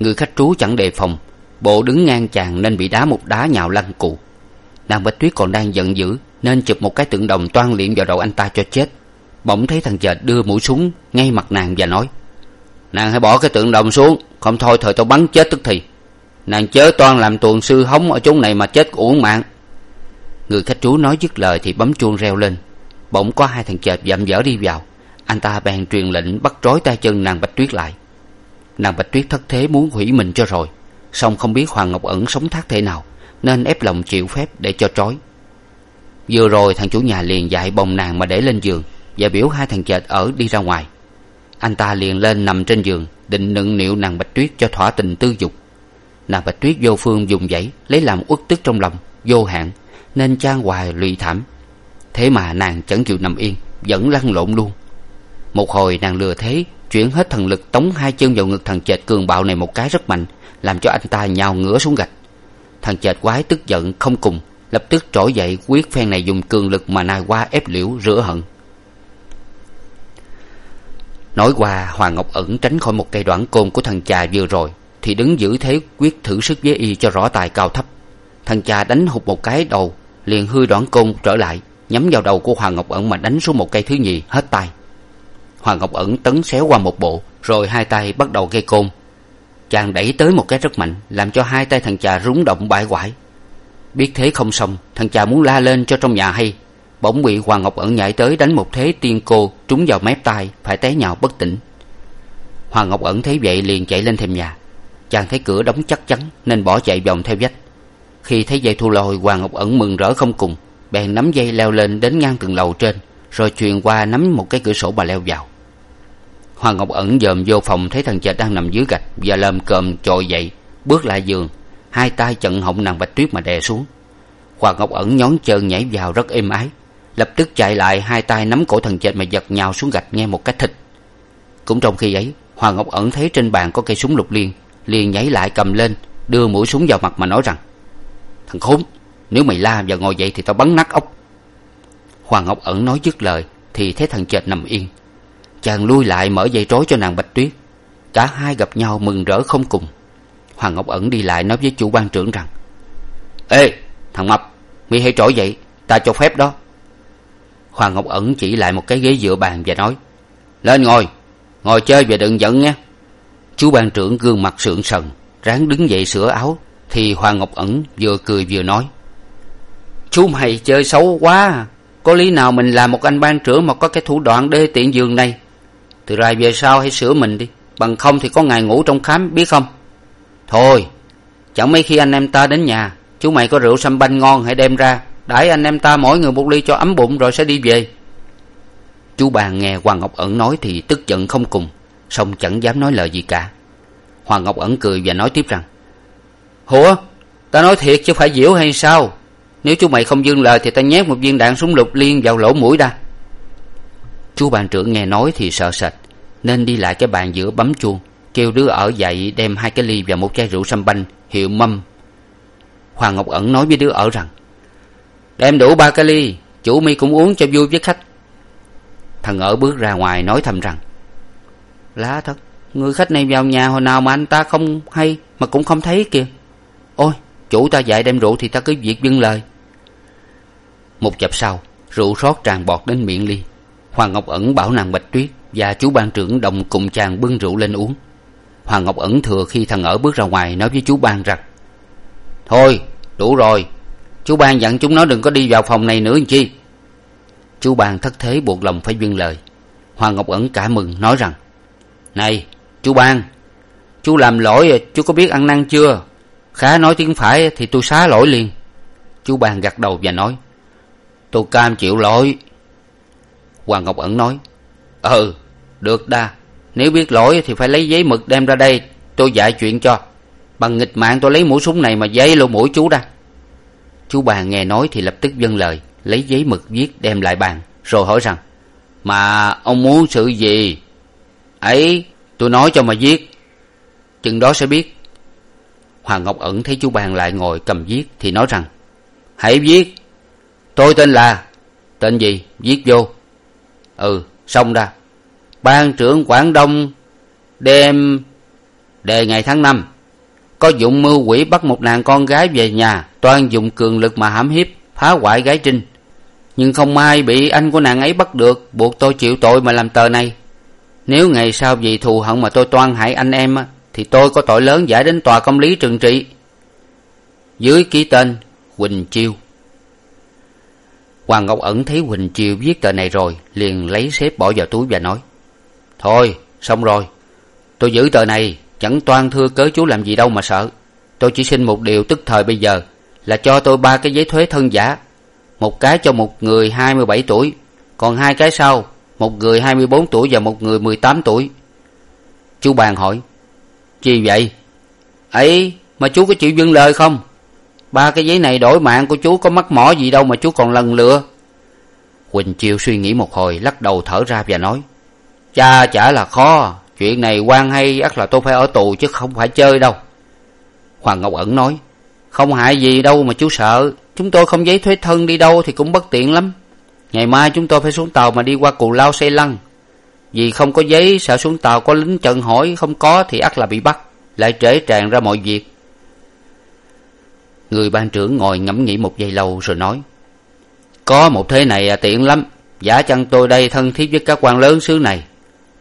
Người khách trú chẳng đề phòng bộ đứng ngang chàng nên bị đá một đá nhào lăn cụ. Nàng bạch tuyết còn đang giận dữ, nên chụp một cái tượng đồng toan liệm vào đầu anh ta cho chết. Bỗng thấy thằng chệt đưa mũi súng ngay mặt nàng và nói, nàng hãy bỏ cái tượng đồng xuống, không thôi thời tôi bắn chết tức thì. Nàng chớ toan làm tuồng sư hóng ở chốn này mà chết uổng mạng. Người khách trú nói dứt lời thì bấm chuông reo lên. Bỗng có hai thằng chệt dậm dở đi vào. Anh ta bèn truyền lệnh bắt trói tay chân nàng bạch tuyết lại. Nàng bạch tuyết thất thế muốn hủy mình cho rồi song không biết hoàng ngọc ẩn sống thác thể nào, nên ép lòng chịu phép để cho trói. Vừa rồi thằng chủ nhà liền dạy bồng nàng mà để lên giường và biểu hai thằng chệch ở đi ra ngoài. Anh ta liền lên nằm trên giường, định nựng nịu nàng bạch tuyết cho thỏa tình tư dục. Nàng bạch tuyết vô phương dùng dãy lấy làm uất tức trong lòng, vô hạn, nên chan hoài lụy thảm. Thế mà nàng chẳng chịu nằm yên, vẫn lăn lộn luôn. Một hồi nàng lừa thế, chuyển hết thần lực tống hai chân vào ngực thằng chệt cường bạo này một cái rất mạnh làm cho anh ta nhào ngửa xuống gạch. Thằng chệt quái tức giận không cùng, lập tức trỗi dậy, quyết phen này dùng cường lực mà nài qua ép liễu, rửa hận. Nói qua hoàng ngọc ẩn tránh khỏi một cây đoạn côn của thằng chà vừa rồi, thì đứng giữ thế quyết thử sức với y cho rõ tài cao thấp. Thằng chà đánh hụt một cái đầu, liền hư đoạn côn trở lại, nhắm vào đầu của hoàng ngọc ẩn mà đánh xuống một cây thứ nhì, hết tay. Hoàng ngọc ẩn tấn xéo qua một bộ, rồi hai tay bắt đầu gây côn chàng đẩy tới một cái rất mạnh, làm cho hai tay thằng chà rúng động bãi quải biết thế không xong, thằng chà muốn la lên cho trong nhà hay. Bỗng bị hoàng ngọc ẩn nhảy tới đánh một thế tiên cô trúng vào mép tai, phải té nhào bất tỉnh. Hoàng ngọc ẩn thấy vậy liền chạy lên thềm nhà. Chàng thấy cửa đóng chắc chắn, nên bỏ chạy vòng theo vách. Khi thấy dây thu lôi hoàng ngọc ẩn mừng rỡ không cùng, bèn nắm dây leo lên đến ngang từng lầu trên, rồi truyền qua nắm một cái cửa sổ mà leo vào hoàng ngọc ẩn dòm vô phòng thấy thằng chợt đang nằm dưới gạch và lơm cơm chồi dậy, bước lại giường. Hai tay chận họng nàng bạch tuyết mà đè xuống. Hoàng ngọc ẩn nhón chân nhảy vào rất êm ái, lập tức chạy lại hai tay nắm cổ thằng chợt mà giật nhào xuống gạch nghe một cách thịt. Cũng trong khi ấy, hoàng ngọc ẩn thấy trên bàn có cây súng lục liên, liền nhảy lại cầm lên, đưa mũi súng vào mặt mà nói rằng, thằng khốn, nếu mày la và ngồi dậy thì tao bắn nát ốc. Hoàng ngọc ẩn nói dứt lời thì thấy thằng chợt nằm yên chàng lui lại mở dây trói cho nàng bạch tuyết. Cả hai gặp nhau mừng rỡ không cùng. Hoàng ngọc ẩn đi lại nói với chủ ban trưởng rằng, ê, thằng mập, mi hãy trỗi dậy, ta cho phép đó. Hoàng ngọc ẩn chỉ lại một cái ghế dựa bàn và nói, lên ngồi ngồi chơi và đừng giận nhé chú ban trưởng gương mặt sượng sần, ráng đứng dậy sửa áo, thì hoàng ngọc ẩn vừa cười vừa nói, chú mày chơi xấu quá à. có lý nào mình là một anh ban trưởng mà có cái thủ đoạn đê tiện giường này? Từ ra về sau hãy sửa mình đi. Bằng không thì có ngày ngủ trong khám, biết không? Thôi, chẳng mấy khi anh em ta đến nhà, chú mày có rượu sâm banh ngon hãy đem ra. Đãi anh em ta mỗi người một ly cho ấm bụng rồi sẽ đi về. Chú bàn nghe hoàng ngọc ẩn nói thì tức giận không cùng, song chẳng dám nói lời gì cả. Hoàng ngọc ẩn cười và nói tiếp rằng, hủa, ta nói thiệt chứ phải diễu hay sao? Nếu chú mày không dưng lời thì ta nhét một viên đạn súng lục liên vào lỗ mũi đa chú bàn trưởng nghe nói thì sợ sệt, nên đi lại cái bàn giữa bấm chuông, kêu đứa ở dậy đem hai cái ly và một chai rượu sâm banh hiệu mâm. Hoàng ngọc ẩn nói với đứa ở rằng, đem đủ ba cái ly, chủ mi cũng uống cho vui với khách. Thằng ở bước ra ngoài nói thầm rằng, lá thật, người khách này vào nhà hồi nào mà anh ta không hay mà cũng không thấy kìa. Ôi, chủ ta dạy đem rượu thì ta cứ việc vâng lời. Một chập sau, rượu rót tràn bọt đến miệng ly hoàng ngọc ẩn bảo nàng bạch tuyết và chú ban trưởng đồng cùng chàng bưng rượu lên uống. Hoàng ngọc ẩn thừa khi thằng ở bước ra ngoài nói với chú ban rằng, thôi, đủ rồi, chú ban dặn chúng nó đừng có đi vào phòng này nữa làm chi? Chú ban thất thế buộc lòng phải vâng lời. Hoàng ngọc ẩn cả mừng nói rằng, này, chú ban, chú làm lỗi, chú có biết ăn năn chưa? Khá nói tiếng phải thì tôi xá lỗi liền. Chú ban gật đầu và nói, tôi cam chịu lỗi hoàng ngọc ẩn nói ừ được đa. Nếu biết lỗi thì phải lấy giấy mực đem ra đây, tôi dạy chuyện cho. Bằng nghịch mạng tôi lấy mũi súng này mà giấy lỗ mũi chú ra. Chú bàn nghe nói thì lập tức vâng lời, lấy giấy mực viết đem lại bàn, rồi hỏi rằng, mà ông muốn sự gì? Ấy, tôi nói cho mà viết. Chừng đó sẽ biết. Hoàng ngọc ẩn thấy chú bàn lại ngồi cầm viết thì nói rằng, hãy viết. Tôi tên là tên gì? Viết vô ừ xong ra. Ban trưởng quảng đông đem đề ngày tháng năm, có dụng mưu quỷ bắt một nàng con gái về nhà toan dùng cường lực mà hãm hiếp, phá hoại gái trinh. Nhưng không ai bị anh của nàng ấy bắt được, buộc tôi chịu tội mà làm tờ này. Nếu ngày sau vì thù hận mà tôi toan hại anh em thì tôi có tội lớn giải đến tòa công lý trừng trị. Dưới ký tên quỳnh chiêu hoàng ngọc ẩn thấy huỳnh chiêu viết tờ này rồi, liền lấy xếp bỏ vào túi và nói, thôi, xong rồi. Tôi giữ tờ này, chẳng toan thưa cớ chú làm gì đâu mà sợ. Tôi chỉ xin một điều tức thời bây giờ, là cho tôi ba cái giấy thuế thân giả. Một cái cho một người hai mươi bảy tuổi, còn hai cái sau, một người hai mươi bốn tuổi và một người mười tám tuổi. Chú bàn hỏi, chi vậy? Ấy, mà chú có chịu dâng lời không? Ba cái giấy này đổi mạng của chú, có mắc mỏ gì đâu mà chú còn lần lựa quỳnh chiêu suy nghĩ một hồi, lắc đầu thở ra và nói, cha, chả là khó. Chuyện này quan hay ắt là tôi phải ở tù chứ không phải chơi đâu. Hoàng ngọc ẩn nói, không hại gì đâu mà chú sợ. Chúng tôi không giấy thuế thân đi đâu thì cũng bất tiện lắm. Ngày mai chúng tôi phải xuống tàu mà đi qua cù lao xây lăng. Vì không có giấy, sợ xuống tàu có lính trần hỏi, không có thì ắt là bị bắt. Lại trễ tràn ra mọi việc người ban trưởng ngồi ngẫm nghĩ một giây lâu rồi nói có một thế này à, tiện lắm. Giả chăng tôi đây thân thiết với các quan lớn xứ này?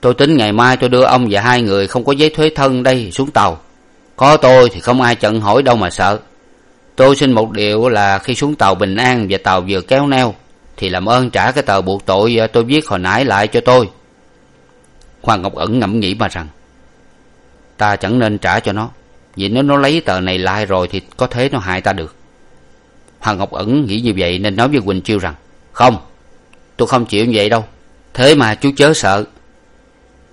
Tôi tính ngày mai tôi đưa ông và hai người không có giấy thuế thân đây xuống tàu. Có tôi thì không ai chận hỏi đâu mà sợ. Tôi xin một điều là khi xuống tàu bình an và tàu vừa kéo neo thì làm ơn trả cái tờ buộc tội à, tôi viết hồi nãy lại cho tôi. Hoàng ngọc ẩn ngẫm nghĩ mà rằng ta chẳng nên trả cho nó vì nếu nó lấy tờ này lại rồi thì có thể nó hại ta được. Hoàng ngọc ẩn nghĩ như vậy nên nói với quỳnh chiêu rằng, không, tôi không chịu như vậy đâu. Thế mà chú chớ sợ.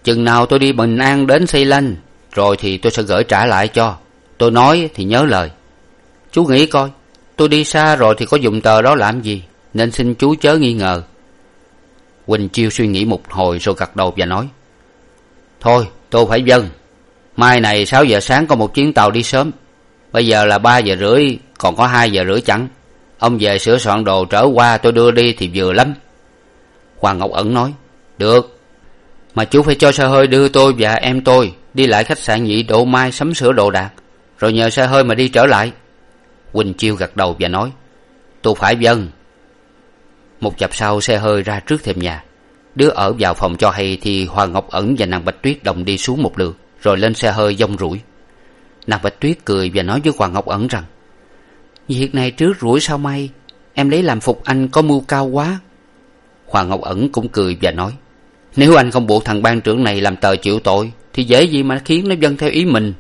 Chừng nào tôi đi bình an đến xây lanh, rồi thì tôi sẽ gửi trả lại cho. Tôi nói thì nhớ lời. Chú nghĩ coi, tôi đi xa rồi thì có dùng tờ đó làm gì? Nên xin chú chớ nghi ngờ. Quỳnh chiêu suy nghĩ một hồi rồi gật đầu và nói, thôi, tôi phải vâng mai này sáu giờ sáng có một chuyến tàu đi sớm. Bây giờ là ba giờ rưỡi, còn có hai giờ rưỡi chẳng ông về sửa soạn đồ trở qua, tôi đưa đi thì vừa lắm. Hoàng ngọc ẩn nói, được, mà chú phải cho xe hơi đưa tôi và em tôi đi lại khách sạn nhị độ mai sắm sửa đồ đạc, rồi nhờ xe hơi mà đi trở lại. Quỳnh chiêu gật đầu và nói, tôi phải vâng. Một chập sau xe hơi ra trước thềm nhà, đứa ở vào phòng cho hay thì hoàng ngọc ẩn và nàng bạch tuyết đồng đi xuống một lượt rồi lên xe hơi dông rủi. Nàng bạch tuyết cười và nói với hoàng ngọc ẩn rằng, việc này trước rủi sao may em lấy làm phục anh có mưu cao quá. Hoàng ngọc ẩn cũng cười và nói, nếu anh không buộc thằng ban trưởng này làm tờ chịu tội, thì dễ gì mà khiến nó dân theo ý mình.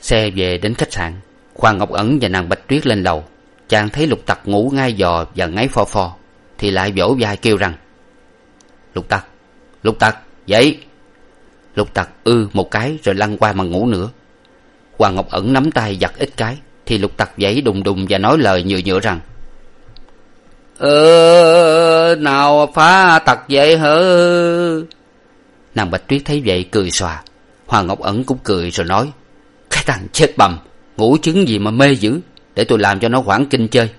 Xe về đến khách sạn, hoàng ngọc ẩn và nàng bạch tuyết lên lầu. Chàng thấy lục tặc ngủ ngai giò và ngáy pho pho, thì lại vỗ vai kêu rằng, lục tặc lục tặc, dậy! Lục tặc ư một cái rồi lăn qua mà ngủ nữa. Hoàng ngọc ẩn nắm tay giật ít cái, thì lục tặc dậy đùng đùng và nói lời nhựa nhựa rằng, ơ, nào phá tặc vậy hơ nàng bạch tuyết thấy vậy cười xòa. Hoàng ngọc ẩn cũng cười rồi nói, cái thằng chết bầm, ngủ chứng gì mà mê dữ, để tôi làm cho nó khoảng kinh chơi.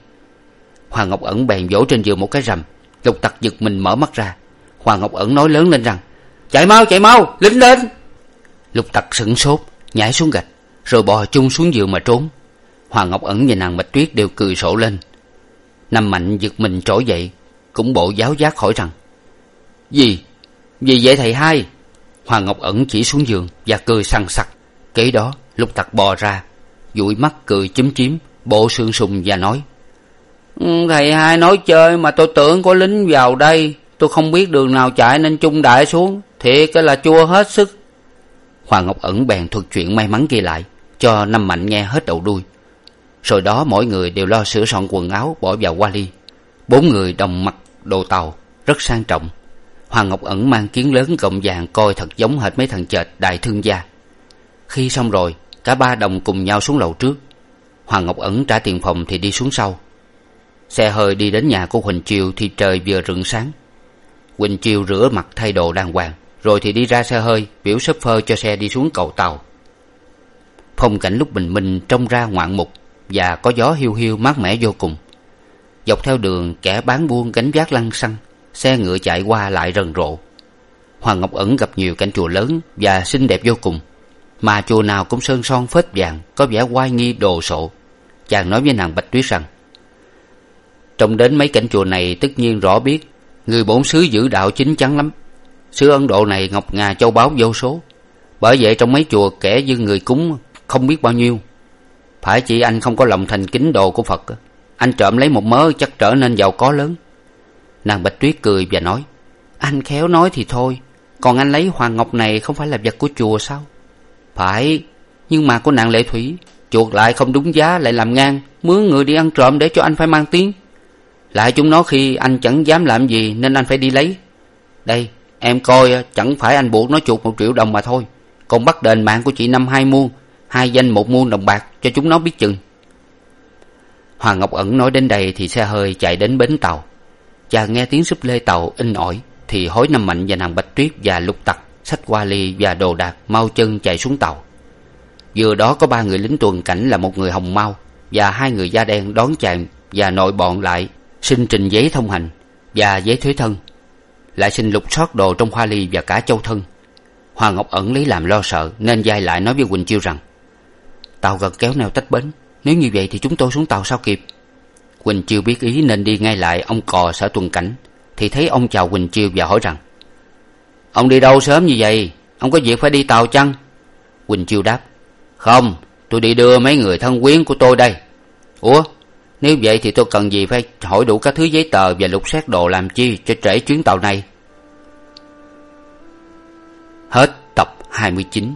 Hoàng ngọc ẩn bèn vỗ trên giường một cái rầm lục tặc giật mình mở mắt ra. Hoàng ngọc ẩn nói lớn lên rằng chạy mau chạy mau, lính lên. Lục tặc sửng sốt, nhảy xuống gạch, rồi bò chung xuống giường mà trốn. Hoàng ngọc ẩn và nàng bạch tuyết đều cười sổ lên. Nằm mạnh giật mình trỗi dậy, cũng bộ giáo giác hỏi rằng, gì? Gì vậy thầy hai? Hoàng ngọc ẩn chỉ xuống giường và cười sằng sặc. Kế đó, lục tặc bò ra dụi mắt cười chúm chím, bộ sương sùng và nói ừ, thầy hai nói chơi mà tôi tưởng có lính vào đây, tôi không biết đường nào chạy nên chung đại xuống thiệt là chua hết sức. Hoàng ngọc ẩn bèn thuật chuyện may mắn kia lại, cho năm mạnh nghe hết đầu đuôi. Rồi đó mỗi người đều lo sửa soạn quần áo, bỏ vào qua ly bốn người đồng mặc đồ tàu, rất sang trọng. Hoàng ngọc ẩn mang kiến lớn gọng vàng coi thật giống hệt mấy thằng chệch đại thương gia. Khi xong rồi, cả ba đồng cùng nhau xuống lầu trước. Hoàng ngọc ẩn trả tiền phòng thì đi xuống sau. Xe hơi đi đến nhà của huỳnh chiêu thì trời vừa rựng sáng. Huỳnh chiêu rửa mặt thay đồ đàng hoàng rồi thì đi ra xe hơi, biểu s phơ cho xe đi xuống cầu tàu. Phong cảnh lúc bình minh trông ra ngoạn mục và có gió hiu hiu mát mẻ vô cùng. Dọc theo đường, kẻ bán buôn gánh vác lăng xăng, xe ngựa chạy qua lại rần rộ. Hoàng ngọc ẩn gặp nhiều cảnh chùa lớn và xinh đẹp vô cùng. Mà chùa nào cũng sơn son phết vàng, có vẻ oai nghi đồ sộ. Chàng nói với nàng bạch tuyết rằng, trông đến mấy cảnh chùa này tất nhiên rõ biết, người bổn xứ giữ đạo chính chắn lắm xứ ấn độ này ngọc ngà châu báu vô số. Bởi vậy trong mấy chùa kẻ dư người cúng không biết bao nhiêu. Phải chỉ anh không có lòng thành kính đồ của phật. Anh trộm lấy một mớ chắc trở nên giàu có lớn. Nàng bạch tuyết cười và nói, anh khéo nói thì thôi, còn anh lấy hoàng ngọc này không phải là vật của chùa sao? Phải, nhưng mà của nàng lệ thủy chuột lại không đúng giá lại làm ngang, mướn người đi ăn trộm để cho anh phải mang tiếng. Lại chúng nó khi anh chẳng dám làm gì nên anh phải đi lấy. Đây em coi ờ, chẳng phải anh buộc nó chuột một triệu đồng mà thôi. Còn bắt đền mạng của chị năm hai muôn, hai danh một muôn đồng bạc, cho chúng nó biết chừng. Hoàng ngọc ẩn nói đến đây thì xe hơi chạy đến bến tàu. Chàng nghe tiếng súp lê tàu in ỏi, thì hối năm mạnh và nàng bạch tuyết và lục tặc xách qua ly và đồ đạc mau chân chạy xuống tàu. Vừa đó có ba người lính tuần cảnh là một người hồng mau và hai người da đen đón chàng và nội bọn lại, xin trình giấy thông hành và giấy thuế thân lại xin lục soát đồ trong khoa ly và cả châu thân. Hoàng ngọc ẩn lấy làm lo sợ, nên dai lại nói với quỳnh chiêu rằng, tàu gần kéo neo tách bến, nếu như vậy thì chúng tôi xuống tàu sao kịp? Quỳnh chiêu biết ý nên đi ngay lại ông cò sở tuần cảnh, thì thấy ông chào quỳnh chiêu và hỏi rằng, ông đi đâu sớm như vậy? Ông có việc phải đi tàu chăng? Quỳnh chiêu đáp, không, tôi đi đưa mấy người thân quyến của tôi đây. Ủa? Nếu vậy thì tôi cần gì phải hỏi đủ các thứ giấy tờ và lục soát đồ làm chi cho trễ chuyến tàu này? Hết tập hai mươi chín.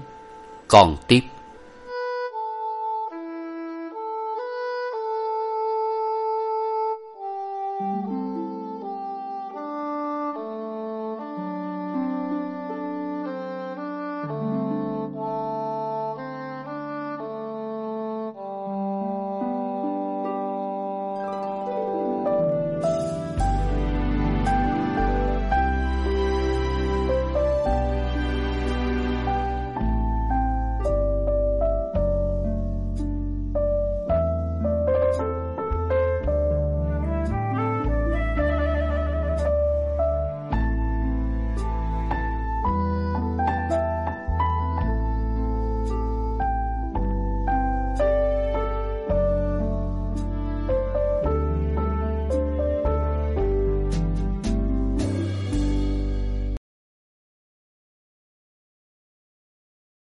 Còn tiếp.